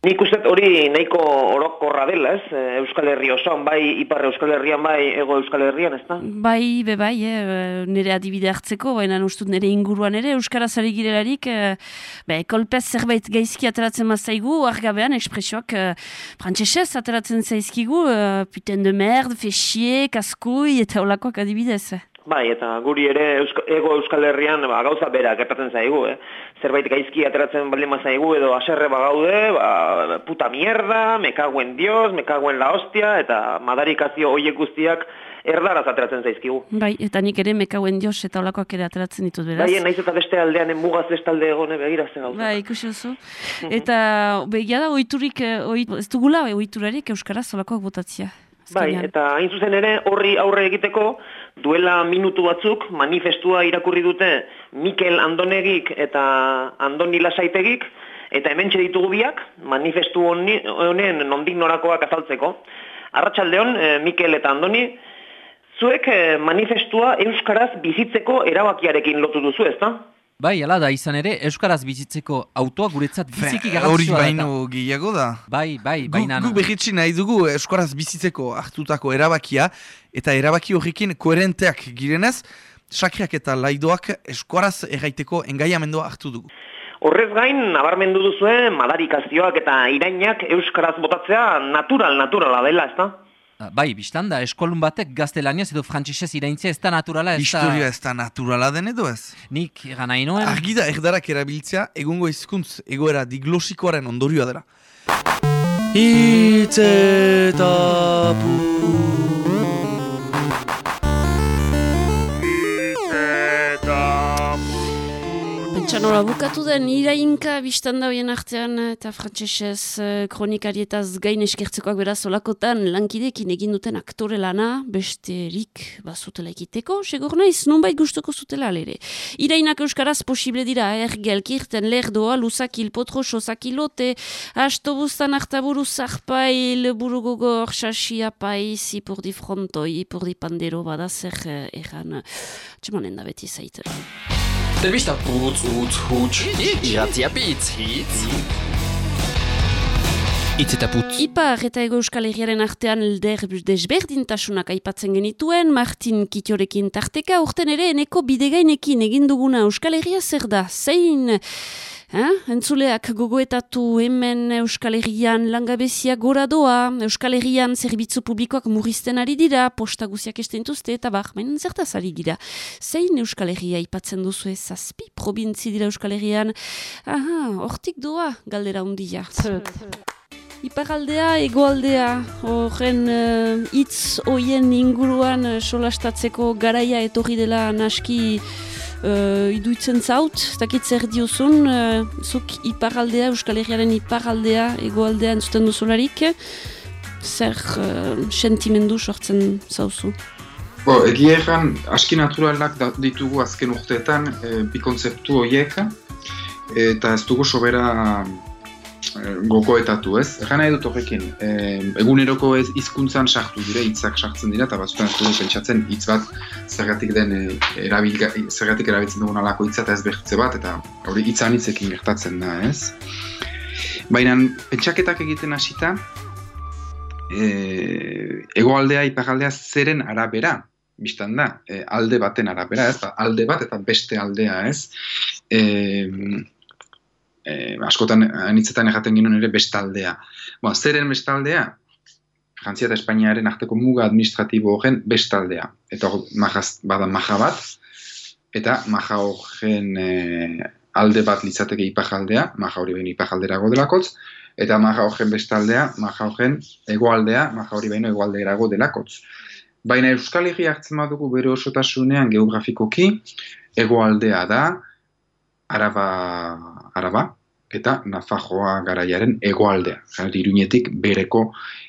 Speaker 18: Nik uste hori nahiko orokorra dela, ez? Eh, Euskal Herri osoan, bai Ipar Euskal Herrian, bai Ego Euskal Herrian, ez da?
Speaker 2: Bai, be bai, eh, nire adibide hartzeko, baina ustut nire inguruan ere, Euskaraz ari girelarik, eh, be, kolpez zerbait gaizki ateratzen mazaigu, argabean, ekspresioak eh, frantzesez ateratzen zaizkigu, eh, puten de merd, fexie, kaskui, eta olakoak adibidez.
Speaker 18: Bai, eta guri ere ego Euskal Herrian ba, gauza bera gertatzen zaigu, eh? Zerbait gaizki ateratzen baldin zaigu edo aserre bagaude, ba, puta mierda, mekaguen dios, mekaguen la hostia, eta madarikazio hoiek guztiak erdaraz ateratzen zaizkigu.
Speaker 2: Bai, eta nik ere mekaguen dios eta olakoak ere ateratzen ditut beraz.
Speaker 18: Bai, naiz eta beste aldean emugaz beste alde egone begira zen gauza.
Speaker 2: Bai, ikusi oso. eta begia da, oiturik, eh, oit, ez dugula, oiturarik Euskaraz olakoak botatzia.
Speaker 18: Bai, eta hain zuzen ere horri aurre egiteko duela minutu batzuk manifestua irakurri dute Mikel Andonegik eta Andoni Lasaitegik eta hemen ditugu biak manifestu honen nondik norakoak azaltzeko. Arratxaldeon, eh, Mikel eta Andoni, zuek eh, manifestua Euskaraz bizitzeko erabakiarekin lotu duzu, ez da?
Speaker 19: Bai, ala da, izan ere, Euskaraz bizitzeko autoa guretzat biziki garrantzua
Speaker 20: Hori baino gehiago da.
Speaker 19: Bai, bai, baina...
Speaker 20: Gu, gu behitsi nahi dugu Euskaraz bizitzeko hartutako erabakia, eta erabaki horrekin koherenteak girenez, sakriak eta laidoak Euskaraz erraiteko engaiamendua hartu dugu.
Speaker 18: Horrez gain, nabarmendu duzue, madarikazioak eta irainak Euskaraz botatzea natural, naturala dela, ez da?
Speaker 19: Bai, biztan da, eskolun batek gaztelaniaz edo frantzisez iraintzia ez da naturala, ez da...
Speaker 20: Historia ez da naturala den edo ez?
Speaker 19: Nik egan nahi noen...
Speaker 20: Argi da erdarak erabiltzea, egungo hizkuntz egoera diglosikoaren ondorioa dela.
Speaker 17: Itzetapu
Speaker 2: Pentsa nola bukatu den irainka biztan da hoien artean eta frantsesez eh, kronikarietaz gain eskertzekoak beraz olakotan lankidekin egin duten aktore lana besterik bazutela egiteko, segur naiz nonbait gustuko zutela alere. Irainak euskaraz posible dira ergel, kirten, lerdoa, luzakil, potro, sosakilote, astobustan artaburu zarpail, burugogor, sasia, paiz, ipurdi frontoi, ipurdi pandero, bada zer eh, txemanen da beti zaitera.
Speaker 17: Der bist putz, utz, hutsch, irratiapitz, hitz. Itz eta putz.
Speaker 2: Ipar eta ego euskal herriaren artean elder desberdintasunak aipatzen genituen, Martin Kitiorekin tarteka, urten ere eneko bidegainekin egin duguna euskal herria zer da, zein... Eh? Entzuleak gogoetatu hemen Euskal Herrian langabezia gora doa, Euskal Herrian zerbitzu publikoak murrizten ari dira, posta guziak estentuzte eta bar, mainen zertaz ari dira. Zein Euskal Herria ipatzen duzu ez zazpi probintzi dira Euskal Herrian? Aha, hortik doa galdera hundia. Iparaldea, egoaldea, horren hitz uh, hoien inguruan uh, solastatzeko garaia etorri dela naski uh, iduitzen zaut, dakit zer diozun, uh, zuk iparaldea, Euskal Herriaren iparaldea, egoaldea entzuten duzularik, zer uh, sentimendu sortzen zauzu?
Speaker 21: Bo, egia erran, aski naturalak ditugu azken urteetan e, bi kontzeptu horiek, eta ez dugu sobera gogoetatu ez. Erran nahi dut horrekin, e, eguneroko ez hizkuntzan sartu dire, hitzak sartzen dira, eta batzutan ez dugu pentsatzen hitz bat zergatik den e, erabilga, zergatik erabiltzen dugun alako hitza eta ez behtze bat, eta hori hitzan hitzekin gertatzen da ez. Baina pentsaketak egiten hasita, e, egoaldea, iparaldea zeren arabera, biztan da, e, alde baten arabera, ez, alde bat eta beste aldea, ez. E, e, askotan, anitzetan egaten ginen ere bestaldea. Ba, zeren bestaldea? Frantzia eta Espainiaren arteko muga administratibo horren bestaldea. Eta hor, majaz, bada maja bat, eta maja horren e, alde bat litzateke ipajaldea, maja hori behin ipajalderago delakotz, eta maja horren bestaldea, maja horren egoaldea, maja hori behin egoalderago delakotz. Baina Euskal Herria hartzen badugu bere osotasunean geografikoki, egoaldea da, araba, araba eta Nafajoa garaiaren egoaldea. Zanot, iruñetik bereko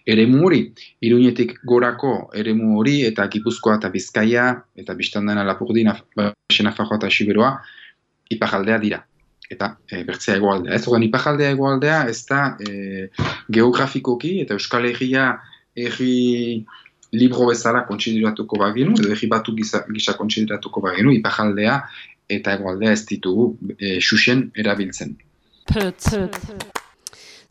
Speaker 21: eremu hori. Iruñetik gorako eremu hori eta Gipuzkoa eta Bizkaia eta biztandan alapurdi Nafajoa eta Siberoa ipajaldea dira. Eta e, bertzea egoaldea. Ez ordan ipajaldea egoaldea ez da e, geografikoki eta Euskal Herria herri libro bezala kontsideratuko bagenu, edo egi batu gisa, gisa kontsideratuko bagenu, ipajaldea eta egoaldea ez ditugu e, xuxen erabiltzen.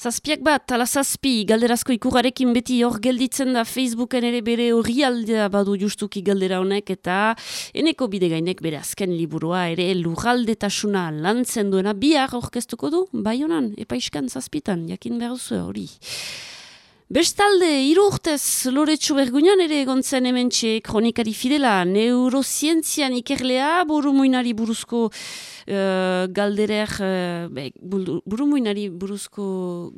Speaker 2: Zazpiak bat, ala zazpi, galderazko ikurarekin beti hor gelditzen da Facebooken ere bere hori aldea badu justuki galdera honek eta eneko bidegainek bere azken liburua ere lurraldetasuna lantzen duena bihar orkestuko du, bai honan, epaiskan zazpitan, jakin behar duzu hori. Bestalde, urtez loretsu bergunean ere egon zen hementxe kronikari fidela, neurozientzian ikerlea, burumuinari buruzko uh, galderer, uh, burumuinari buruzko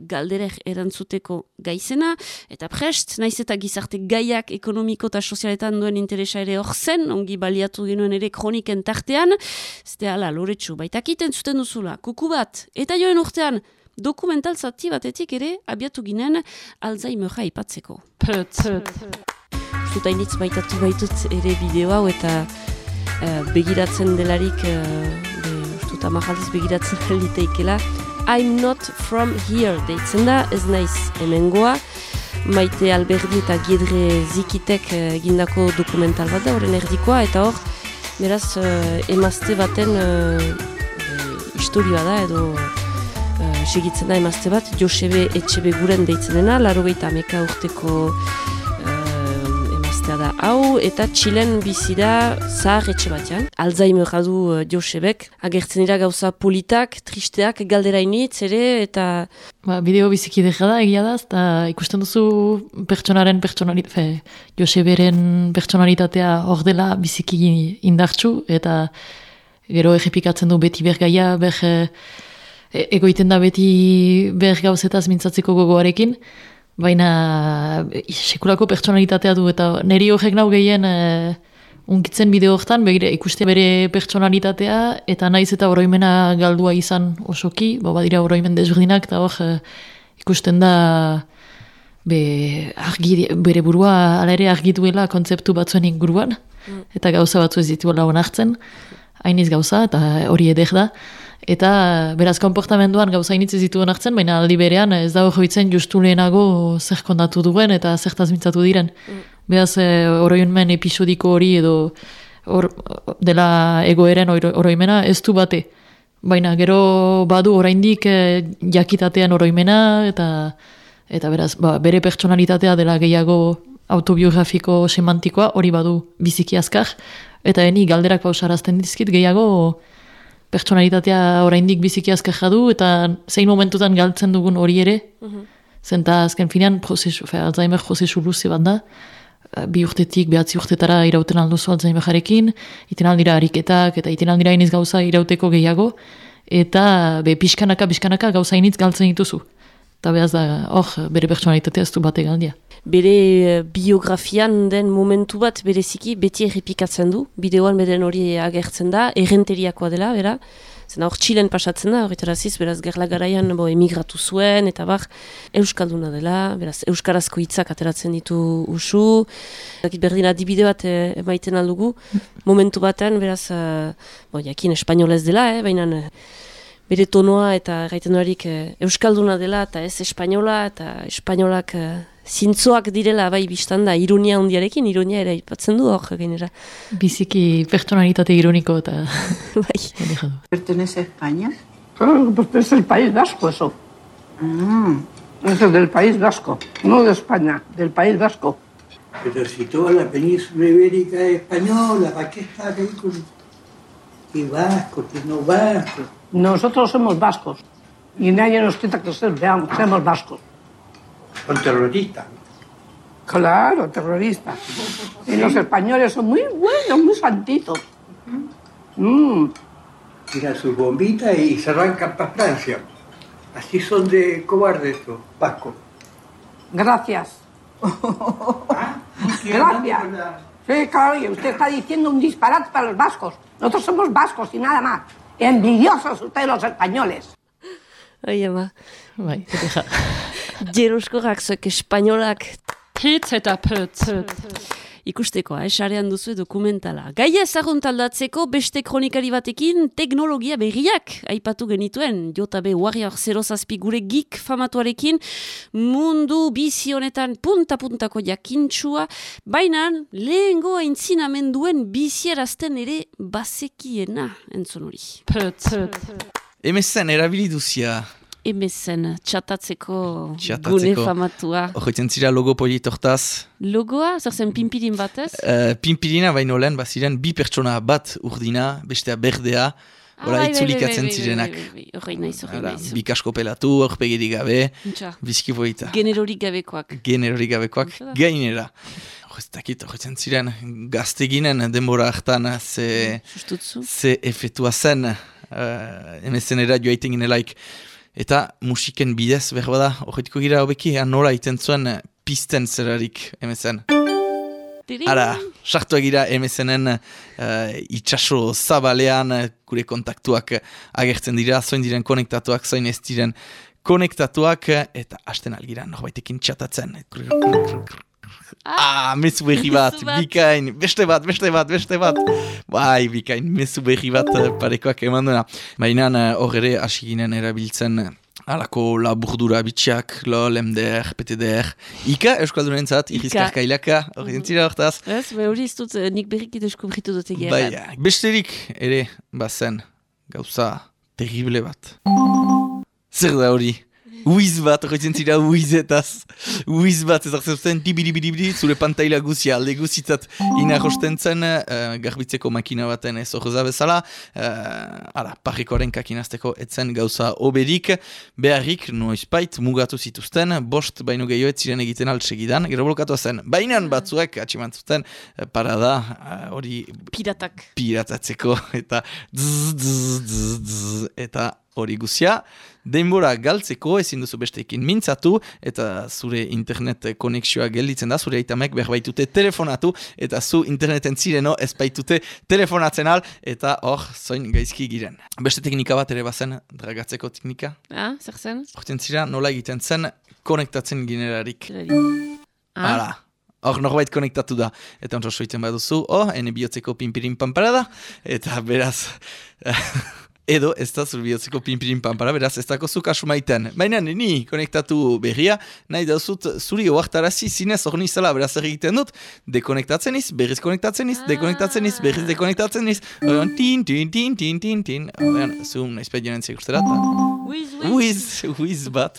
Speaker 2: galderer erantzuteko gaizena, eta prest, naiz eta gizarte gaiak ekonomiko eta sozialetan duen interesa ere hor zen, ongi baliatu genuen ere kroniken tartean, zte ala loretsu, baitakiten zuten duzula, kuku bat, eta joen urtean, dokumental zati batetik ere abiatu ginen Alzheimerra ipatzeko. Pöt, Zuta initz baitatu baitut ere bideo hau eta uh, begiratzen delarik, uh, zuta mahaldiz begiratzen liteikela, I'm not from here deitzen da, ez naiz hemengoa, maite alberdi eta giedre zikitek egindako uh, dokumental bat da, horren erdikoa, eta hor, beraz, uh, emazte baten uh, historioa da, edo uh, segitzen da emazte bat, Josebe Etxebe guren deitzen dena, laro gehieta ameka urteko uh, emaztea da hau, eta Txilen bizi da zahar etxe batean. Alzheimer du uh, Josebek, agertzen dira gauza politak, tristeak, galderainitz ere, eta...
Speaker 16: Ba, bideo biziki deja da, egia da, eta ikusten duzu pertsonaren pertsonalitatea, Joseberen pertsonalitatea hor dela biziki indartsu, eta gero egepikatzen du beti bergaia, ber, e, egoiten da beti ber gauzetaz mintzatzeko gogoarekin, baina sekulako pertsonalitatea du, eta niri horrek nau gehien e, unkitzen bideo horretan, begire, ikuste bere pertsonalitatea, eta naiz eta oroimena galdua izan osoki, ba, badira oroimen desberdinak, eta hor e, ikusten da be, argi, bere burua ala ere argi duela kontzeptu batzuen inguruan, eta gauza batzu ez dituela onartzen, hainiz gauza, eta hori edek da. Eta beraz konportamenduan gauza initz ez ditu onartzen, baina aldi berean ez dago joitzen justu lehenago zer kondatu duen eta zertaz mintzatu diren. Beraz e, oroimen episodiko hori edo or, dela egoeren oro- oroimena ez du bate. Baina gero badu oraindik e, jakitatean oroimena eta eta beraz ba, bere pertsonalitatea dela gehiago autobiografiko semantikoa hori badu biziki azkar eta eni galderak pausarazten dizkit gehiago pertsonalitatea oraindik biziki azkar jadu eta zein momentutan galtzen dugun hori ere. Zenta azken finean prozesu, fe, Alzheimer prozesu luze bat da. Eh, bi urtetik, behatzi urtetara irauten alduzu Alzheimerjarekin, iten aldira ariketak eta iten aldira iniz gauza irauteko gehiago, eta be, pixkanaka, pixkanaka gauza initz galtzen dituzu. Eta behaz da, hor, bere pertsonalitatea ez du bate galdia.
Speaker 2: bere eh, biografian den momentu bat bereziki beti errepikatzen du, bideoan beren hori agertzen da, errenteriakoa dela, bera, zena hor txilen pasatzen da, horretaraziz, beraz gerla garaian bo, emigratu zuen, eta bar, euskalduna dela, beraz, euskarazko hitzak ateratzen ditu usu, dakit berdin adibide bat eh, emaiten aldugu, momentu batean, beraz, eh, bo, jakin espainolez dela, eh, baina eh, bere tonoa eta gaiten duarik eh, euskalduna dela eta ez espainola eta espainolak eh, zintzoak direla bai biztan da ironia hundiarekin, ironia ere aipatzen du hor gainera.
Speaker 16: Biziki pertsonalitate ironiko eta...
Speaker 2: bai.
Speaker 22: ¿Pertenece a España? Claro, es el País Vasco eso. Es el del País Vasco, no de España, del País Vasco.
Speaker 23: Pero si toda la península ibérica es española, ¿para qué está ahí con... Y vascos, y no vascos?
Speaker 22: Nosotros somos vascos y nadie nos quita que ser- veamos, seamos vascos.
Speaker 23: Son terroristas.
Speaker 22: Claro, terroristas. Y los españoles son muy buenos, muy santitos. Mm.
Speaker 23: Tiran sus bombitas y se arrancan para Francia. Así son de cobardes estos vascos.
Speaker 22: Gracias. Gracias. Sí, claro, y usted está diciendo un disparate para los vascos. Nosotros somos vascos y nada más. Envidiosos ustedes los españoles.
Speaker 2: Ai, ama.
Speaker 16: Bai, eta
Speaker 2: Jeroskorrak zuek espainolak.
Speaker 14: Hitz eta putz.
Speaker 2: Ikusteko, eh, sarean duzu dokumentala. Gaia ezagun taldatzeko beste kronikari batekin teknologia berriak aipatu genituen. JB Warrior 07 gure geek famatuarekin mundu bizi honetan punta-puntako jakintsua, baina lehengo aintzinamenduen bizierazten ere bazekiena entzun hori.
Speaker 20: MSN erabili duzia.
Speaker 2: MSN, txatatzeko,
Speaker 20: Txatatzeko.
Speaker 2: gune famatua.
Speaker 20: Horretzen zira logo hortaz.
Speaker 2: Logoa, zer zen pimpirin batez?
Speaker 20: Uh, Pimpirina baino lehen, baziren bi pertsona bat urdina, bestea berdea,
Speaker 2: Ah,
Speaker 20: Hora
Speaker 2: bai,
Speaker 20: itzulikatzen zirenak.
Speaker 2: Horrein naiz, horrein naiz.
Speaker 20: Bi kasko pelatu, horpegirik gabe,
Speaker 2: Ntxa.
Speaker 20: bizki poita.
Speaker 2: Generorik gabekoak.
Speaker 20: Generorik gabekoak gainera. Horretakit, horretzen ziren, gazteginen denbora hartan ze,
Speaker 2: Sustutzu.
Speaker 20: ze efetua zen, uh, MSN-era joaiten ginelaik. Eta musiken bidez, behar bada, horretiko gira hobeki, nola iten zuen eh, pisten zerarik MSN. Ara, sartu gira MSN-en uh, itxaso zabalean eh, gure kontaktuak eh, agertzen dira, zoin diren konektatuak, zoin ez diren konektatuak, eh, eta hasten algira norbaitekin txatatzen. Ah, mezu berri bat, bikain, beste bat, beste bat, beste bat. Bai, bikain, mezu berri bat eh, parekoak eman duena. Baina eh, hor ere hasi ginen erabiltzen eh, Alako laburdura bitxak, lol, MDR, PTDR. Ika, Euskaldunen zat, irrizkarka ilaka, horretzen zira hortaz.
Speaker 2: Ez, be hori ez dut, eh, nik berriki deskubritu dut egia.
Speaker 20: Bai, besterik ere bazen gauza terrible bat. Zer da hori? Uiz bat, horretzen zira uizetaz. Uiz bat, ez zen, dibi zure pantaila guzia, alde guzitzat inarrosten zen, uh, garbitzeko makina baten ez horreza bezala, uh, ara, parrikoaren kakinazteko etzen gauza oberik, beharrik, noizpait, mugatu zituzten, bost baino gehioet ziren egiten altsegidan, gero blokatu zen, bainan batzuek, atximantzuten, uh, parada, hori... Uh,
Speaker 2: Piratak.
Speaker 20: Piratatzeko, eta dzz, dzz, dzz, dzz, eta hori guzia, denbora galtzeko ezin duzu besteekin mintzatu, eta zure internet konexioa gelditzen da, zure aitamek berbaitute telefonatu, eta zu interneten zireno ez baitute telefonatzen al, eta hor, zoin gaizki giren. Beste teknika bat ere bazen, dragatzeko teknika?
Speaker 2: Ah, zer zen?
Speaker 20: Horten zira, nola egiten zen, konektatzen generarik.
Speaker 2: Ah.
Speaker 20: Hala. Hor norbait konektatu da. Eta ontsa soitzen baduzu, oh, ene bihotzeko pimpirin pamparada, eta beraz... edo ez da zurbihotzeko pinpirin pampara, beraz ez dako zuk maiten. Baina ni konektatu berria, nahi dauzut zuri oaktarazi zinez hor nizela, beraz egiten dut, dekonektatzen iz, berriz konektatzen iz, dekonektatzen iz, berriz dekonektatzen iz, oion, tin, tin, tin, tin, tin, tin, oion, zoom, nahiz pet jonen zekustera, Wiz, wiz bat,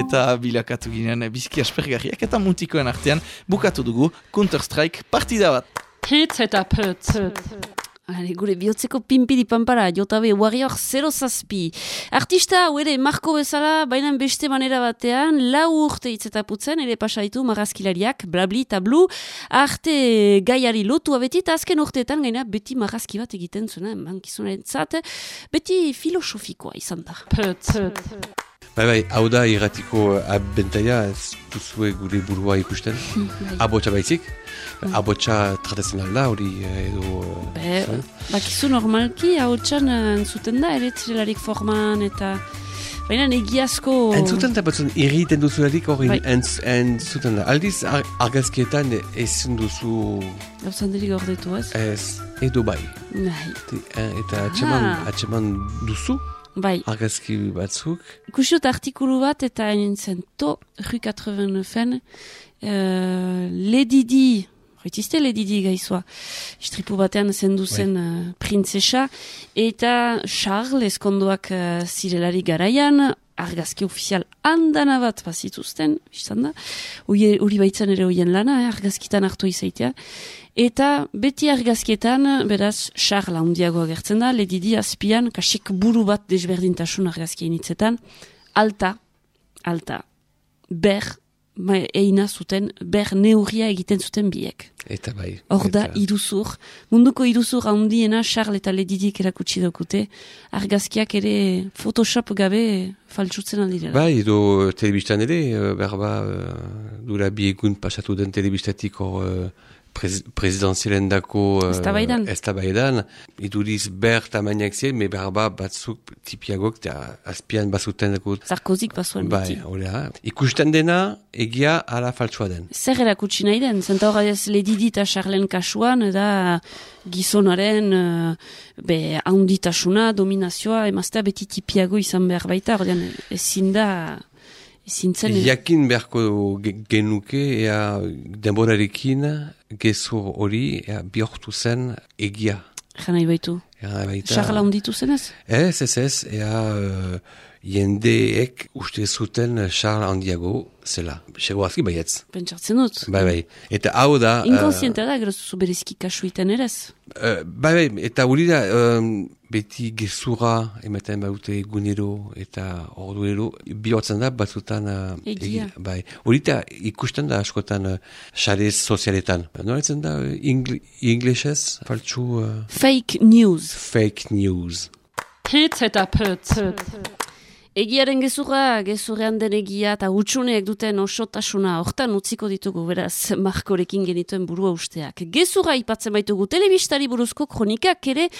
Speaker 20: eta bilakatu ginen bizki aspergarriak eta mutikoen artean bukatu dugu Counter-Strike partida bat.
Speaker 2: Hitz eta putz. Ale, gure bihotzeko pimpiri pampara, jotabe, warrior zero zazpi. Artista hau ere, marko bezala, baina beste manera batean, lau urte itzetaputzen, ere pasaitu marrazkilariak, blabli eta blu, arte gaiari lotu abeti, eta azken urteetan gaina beti marrazki bat egiten zuena, mankizunaren zate, beti filosofikoa izan da. Put, put.
Speaker 24: Bai, bai, hau da irratiko abentaia, ez duzue gure burua ikusten. Bai. Abotxa abotxa tratatzen alda, hori eh, edo...
Speaker 2: Be, bakizu normalki, abotxan eh, entzuten da, ere trilelarik forman eta... Baina egiazko...
Speaker 24: Entzuten da batzun irriten duzularik hori bai. entzuten da. Aldiz argazkietan ezin duzu...
Speaker 2: Gauzan deli gordetu ez?
Speaker 24: Ez, edo bai. Eh, eta atxeman, ah. atxeman duzu?
Speaker 2: Bai.
Speaker 24: Argazki batzuk.
Speaker 2: Ikusiot artikulu bat eta nintzen to, Rue 89, uh, Lady Di, Retizte Lady Di gaizua, istripu batean zendu zen bai. uh, printzesa, eta Charles eskondoak uh, zirelari garaian, argazki ofizial handana bat bazituzten, izan da, hori baitzen ere hoien lana, eh, argazkitan hartu izaitea, Eta beti argazkietan, beraz, charla handiago agertzen da, ledidi azpian, kasik buru bat desberdintasun argazkien hitzetan, alta, alta, ber, eina zuten, ber neurria egiten zuten biek.
Speaker 24: Eta bai.
Speaker 2: Hor da, iruzur, munduko iruzur handiena, charla eta ledidik erakutsi daukute, argazkiak ere Photoshop gabe faltsutzen aldirela.
Speaker 24: Bai, edo telebistan ere, eh, berba, uh, dura bi egun pasatu den telebistatik hor, uh, presidenzialen dako uh, ez tabaidan. Iduriz ber tamainak ziren, me berba batzuk tipiagok eta azpian bazuten dako.
Speaker 2: Zarkozik bazuen
Speaker 24: bai, Olea. Ikusten dena egia ala faltsua den.
Speaker 2: Zer erakutsi nahi den? Zenta hori ez ledidi eta Charlen kasuan da gizonaren uh, be haunditasuna, dominazioa, emaztea beti tipiago izan behar baita, ezin da... Zintzen...
Speaker 24: Jakin beharko genuke, ea denborarekin gezur hori ea bihortu zen egia.
Speaker 2: Jana ibaitu?
Speaker 24: Jana ibaita.
Speaker 2: Charla hunditu zenez?
Speaker 24: Ez, ez, ez, ea uh, jendeek uste zuten Charles handiago zela. Sego azki baietz.
Speaker 2: Pentsartzen dut.
Speaker 24: Bai, bai. Eta hau da...
Speaker 2: Inkonsientea uh, da, gerozuzu berezki kasuiten erez?
Speaker 24: Uh, bai, bai, eta hori da, um, beti gezura ematen baute gunero eta orduero, bihotzen da batzutan... Uh,
Speaker 2: Egia.
Speaker 24: bai, hori da ikusten da askotan uh, xarez sozialetan. Noretzen da, ingl inglesez, faltsu... Uh,
Speaker 2: fake news.
Speaker 24: Fake news.
Speaker 2: Hitz eta putz. Egiaren gezurra, gezurrean den egia eta utxuneak duten osotasuna hortan utziko ditugu, beraz, markorekin genituen burua usteak. Gezurra ipatzen baitugu telebistari buruzko kronikak ere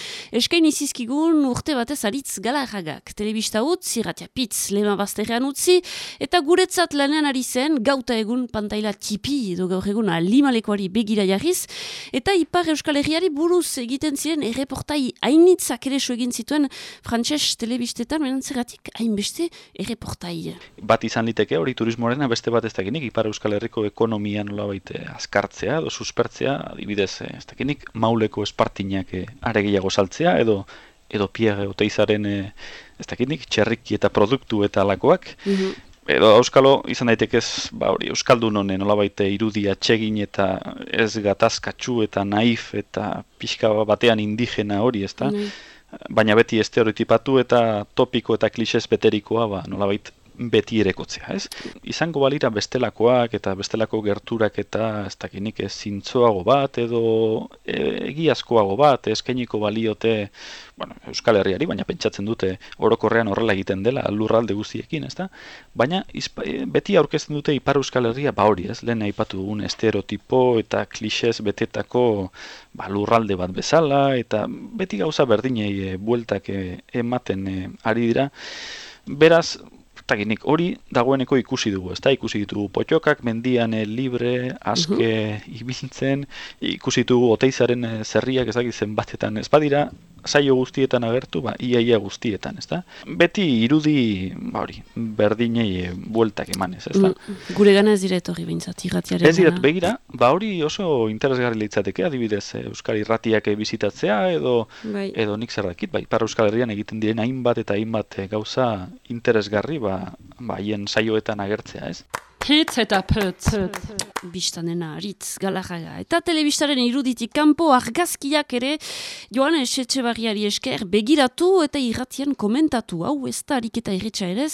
Speaker 2: eskain izizkigun urte batez aritz galarragak. Telebista utzi, ratia pitz, lema bazterrean utzi, eta guretzat lanean ari zen, gauta egun pantaila tipi edo gaur egun alimalekoari begira jarriz, eta ipar euskal herriari buruz egiten ziren erreportai hainitzak ere egin zituen frantses telebistetan, menantzeratik hainbeste beste erreportai.
Speaker 25: Bat izan liteke hori turismoaren beste bat ez dakinik, Ipar Euskal Herriko ekonomia nola baite azkartzea edo suspertzea, adibidez eh, ez dakinik, mauleko espartinak eh, aregiago saltzea edo edo Pierre Oteizaren eh, ez dakinik, txerriki eta produktu eta alakoak. Mhm. edo Euskalo izan daitekez, ba hori, Euskaldun honen nolabait irudia txegin eta ez gatazkatsu eta naif eta pixka batean indigena hori, ezta? Mm. Baina beti estereotipatu eta topiko eta klisez beterikoa, ba, nolabait beti erekotzea, ez? Izango balira bestelakoak eta bestelako gerturak eta ez dakinik ez zintzoago bat edo e, egiazkoago bat eskainiko baliote bueno, Euskal Herriari, baina pentsatzen dute orokorrean horrela egiten dela lurralde guztiekin, ezta? Baina izpa, e, beti aurkezten dute Ipar Euskal Herria ba hori, ez? Lehen aipatu dugun estereotipo eta klixez betetako ba, lurralde bat bezala eta beti gauza berdinei e, bueltak e, ematen e, ari dira. Beraz, takinik hori dagoeneko ikusi dugu, ezta? Ikusi ditugu potxokak, mendian eh, libre, aske uh ibiltzen, ikusi ditugu oteizaren eh, zerriak ezagik zenbatetan ez badira, saio guztietan agertu, ba, iaia guztietan, ezta? Beti irudi, ba hori, berdinei e, bueltak emanez, ezta?
Speaker 2: Mm, gure gana ez dira etorri bintzat, irratiaren.
Speaker 25: Ez dira, begira, ba hori oso interesgarri lehitzateke, adibidez, Euskal Irratiak bizitatzea, edo, bai. edo nik zer dakit, bai, para Euskal Herrian egiten diren hainbat eta hainbat gauza interesgarri, ba, ba, hien saioetan agertzea, ez?
Speaker 2: Hitz eta putz. Bistanena, ritz, galarraga. Eta telebistaren iruditik kanpo argazkiak ere, joan esetxe barriari esker, begiratu eta irratien komentatu. Hau ez da ariketa irritxa ere,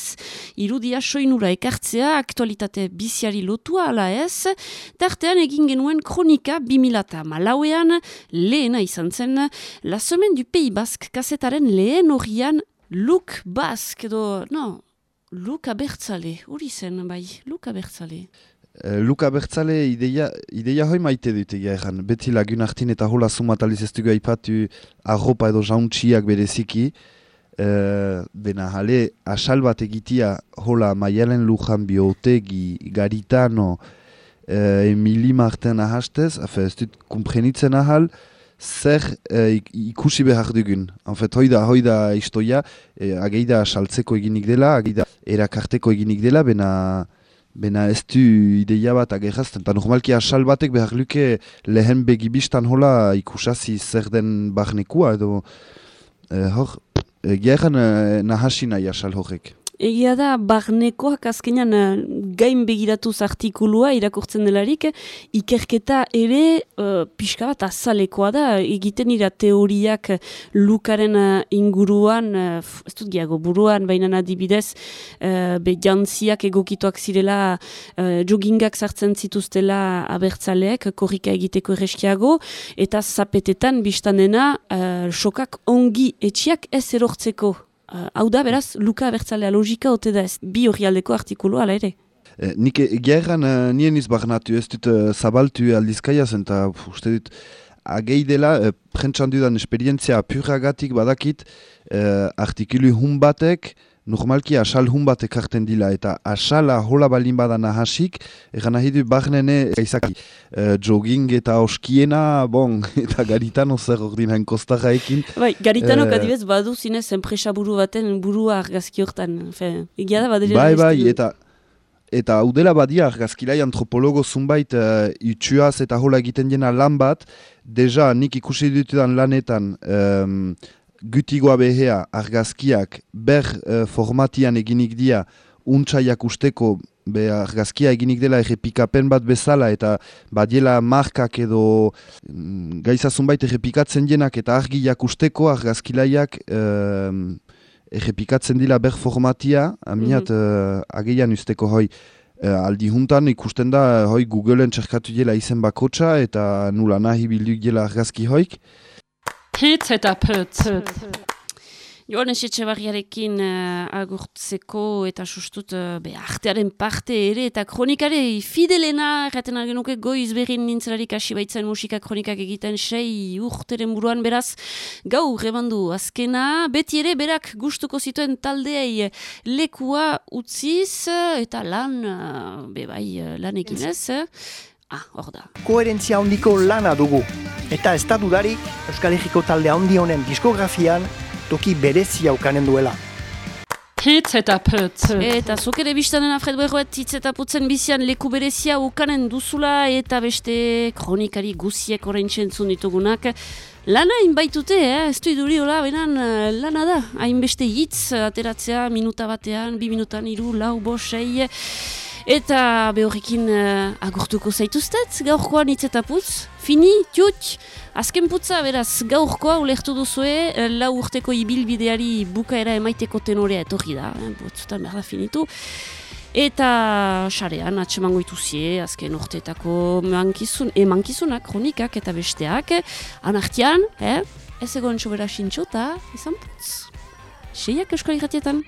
Speaker 2: irudia soinura ekartzea, aktualitate biziari lotua ala ez, tartean egin genuen kronika 2000 malauean, lehena izan zen, la somen du pei bask kasetaren lehen horian Luk Bask, edo, no, Luka Bertzale, hori zen, bai, Luka Bertzale.
Speaker 26: Uh, Luka Bertzale ideia, ideia hoi maite dut egia egan. Beti lagun hartin eta hola sumataliz ez dugu aipatu arropa edo jauntxiak bereziki. Uh, bena jale, asal bat egitia hola maialen lujan biotegi, garitano, uh, emili marten ahastez, afe ez dut kumprenitzen ahal, zer eh, ikusi behar dugun. Enfet, hoi da, hoi da istoia, eh, ageida saltzeko eginik dela, ageida erakarteko eginik dela, bena, bena ez du ideia bat agerrazten. Ta normalki asal batek behar luke lehen begibistan hola ikusazi zer den barnekua, edo eh, hor, eh, gehan eh, nahasi nahi asal horrek.
Speaker 2: Egia da, barnekoak azkenean uh, gain begiratuz artikulua irakurtzen delarik, ikerketa ere uh, pixka bat azalekoa da, egiten ira teoriak lukaren uh, inguruan, uh, ez dut gehiago buruan, baina adibidez, uh, be jantziak egokituak zirela, uh, joggingak sartzen zituztela abertzaleek, korrika egiteko erreskiago, eta zapetetan biztanena uh, sokak ongi etxiak ez erortzeko Uh, hau da, beraz, Luka Abertzalea logika ote da ez bi hori aldeko artikulu ala ere?
Speaker 26: Eh, nik egeran uh, nien izbarnatu ez dut uh, zabaltu aldizkaia zen, eta uste dut, agei dela, uh, prentsan dudan esperientzia apuragatik badakit, uh, artikulu hun batek, normalki asal hun bat ekarten dila, eta asala hola balin badan ahasik, egan nahi du barnene gaizaki uh, jogging eta oskiena, bon, eta garitano zer ordin hain kostarra ekin.
Speaker 2: Bai, garitano uh, adibez badu zinez enpresa buru baten burua argazki hortan, egia da badere.
Speaker 26: Bai, bai, eta Eta udela badia argazkilai antropologo zunbait uh, itxuaz eta hola egiten jena lan bat, deja nik ikusi dutudan lanetan um, gutigoa behea argazkiak ber uh, formatian eginik dia untsaiak usteko be argazkia eginik dela errepikapen bat bezala eta badiela markak edo mm, gaizazun baita errepikatzen jenak eta argiak usteko argazkilaiak uh, errepikatzen dila ber formatia aminat mm -hmm. uh, ageian usteko hoi uh, aldi juntan ikusten da hoi Googleen txerkatu dela izen bakotsa eta nula nahi bilduk dela argazki hoik
Speaker 2: Hitz eta putz. Joan esetxe barriarekin uh, agurtzeko eta sustut uh, be, artearen parte ere eta kronikare fidelena erraten genuke goiz berrin nintzelarik hasi baitzen musika kronikak egiten sei urteren buruan beraz gau rebandu azkena. Beti ere berak gustuko zituen taldeei lekua utziz eta lan uh, be bai lan eginez Ah, hor da.
Speaker 11: Koherentzia handiko lana dugu. Eta ez da dudarik, Euskal Herriko talde handi honen diskografian toki berezia ukanen duela.
Speaker 2: Hitz eta putz. Eta zuk ere biztanen afred behoet hitz eta putzen bizian leku berezia ukanen duzula eta beste kronikari guziek orain txentzun ditugunak. Lana inbaitute, eh? ez du iduri hola, benan lana da. Hainbeste hitz, ateratzea, minuta batean, bi minutan, iru, lau, bo, sei... Eta behorrekin uh, agurtuko zaituztet, gaurkoan hitz eta putz. Fini, tiut, azken putza, beraz, gaurkoa ulertu duzue, uh, lau urteko ibilbideari bukaera emaiteko tenorea etorri da, eh, botzutan behar da finitu. Eta xarean, atsemango ituzie, azken urteetako mankizun, emankizunak, kronikak eta besteak. Anartian, eh? ez egon sobera sintxota, izan putz. Seiak euskal irratietan.